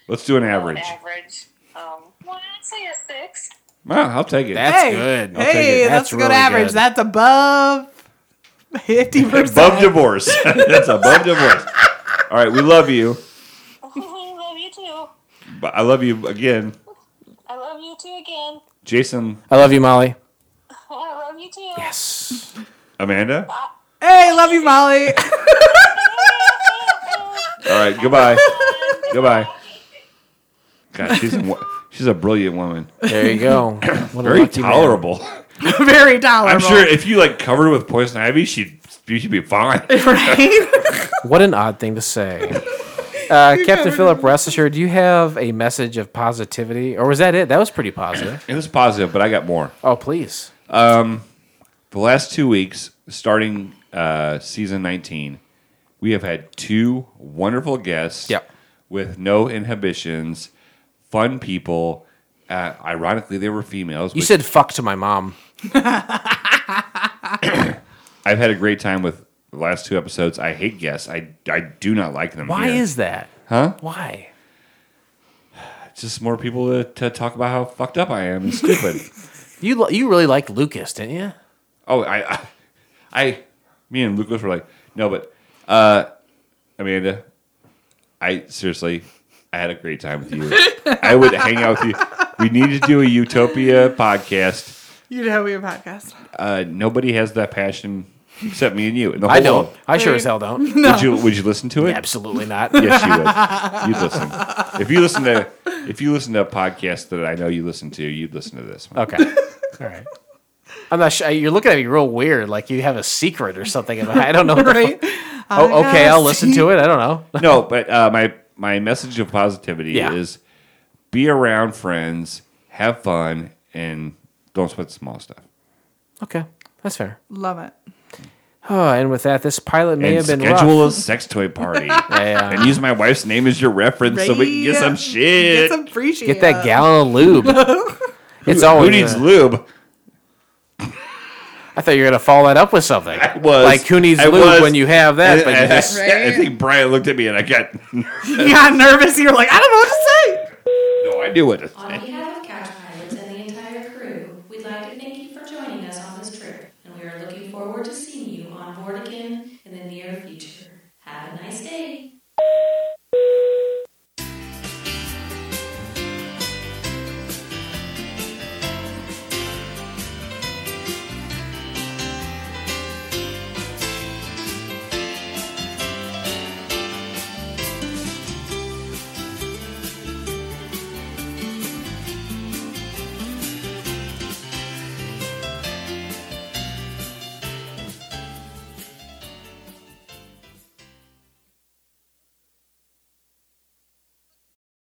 Let's do an oh, average. average. Um, well, I'd say a six. Well, I'll take it. That's hey, good. I'll take hey, it. that's, That's a good really average. good. That's above fifty percent. Above divorce. That's above divorce. All right, we love you, I love you too. but I love you again, I love you too again. Jason, I love you, Molly. I love you too. Yes. Amanda. Hey, love you, Molly. All right, goodbye. goodbye. God, she's a, wo- she's a brilliant woman. There you go. What a Very lucky man. tolerable. Very tolerable. I'm sure if you like covered her with poison ivy, she'd you should be fine. Right? What an odd thing to say. Uh, Captain Philip, rest assured, do you have a message of positivity, or was that it? That was pretty positive. It was positive, but I got more. Oh, please. Um, the last two weeks, starting uh, season 19, we have had two wonderful guests. Yep. With no inhibitions, fun people. Uh, ironically, they were females. You which said fuck to my mom. I've had a great time with the last two episodes. I hate guests. I, I do not like them. Why here. is that? Huh? Why? It's just more people to, to talk about how fucked up I am and stupid. You you really liked Lucas, didn't you? Oh, I, I, I, me and Lucas were like, no, but, uh, Amanda, I seriously, I had a great time with you. I would hang out with you. We need to do a Utopia podcast. you know we have a podcast. Uh, nobody has that passion except me and you. in the I whole don't. world. I sure as hell don't. Would you Would you listen to it? Absolutely not. Yes, you would. You'd listen. If you listen to if you listen to a podcast that I know you listen to, you'd listen to this one. Okay. All right. I'm not sure. You're looking at me real weird, like you have a secret or something. I don't know. what Right? fuck- Oh, okay. I'll a listen to it. I don't know. no, but uh, my my message of positivity Yeah. is be around friends, have fun, and don't sweat the small stuff. Okay, that's fair. Love it. Oh, and with that, this pilot may and have been schedule rough. a sex toy party. Yeah. and use my wife's name as your reference so we can get some shit. Get some free shit. Get that gallon of lube. it's Who- always Who needs uh, lube? I thought you were gonna follow that up with something. I was like who needs I lube was, when you have that? I, but I, just, right? I think Brian looked at me and I got nervous. you got nervous. You're like, I don't know what to say. No, I knew what to say. On behalf of Pilots and the entire crew, we'd like to thank you for joining us on this trip, and we are looking forward to seeing you on board again in the near future. Have a nice day.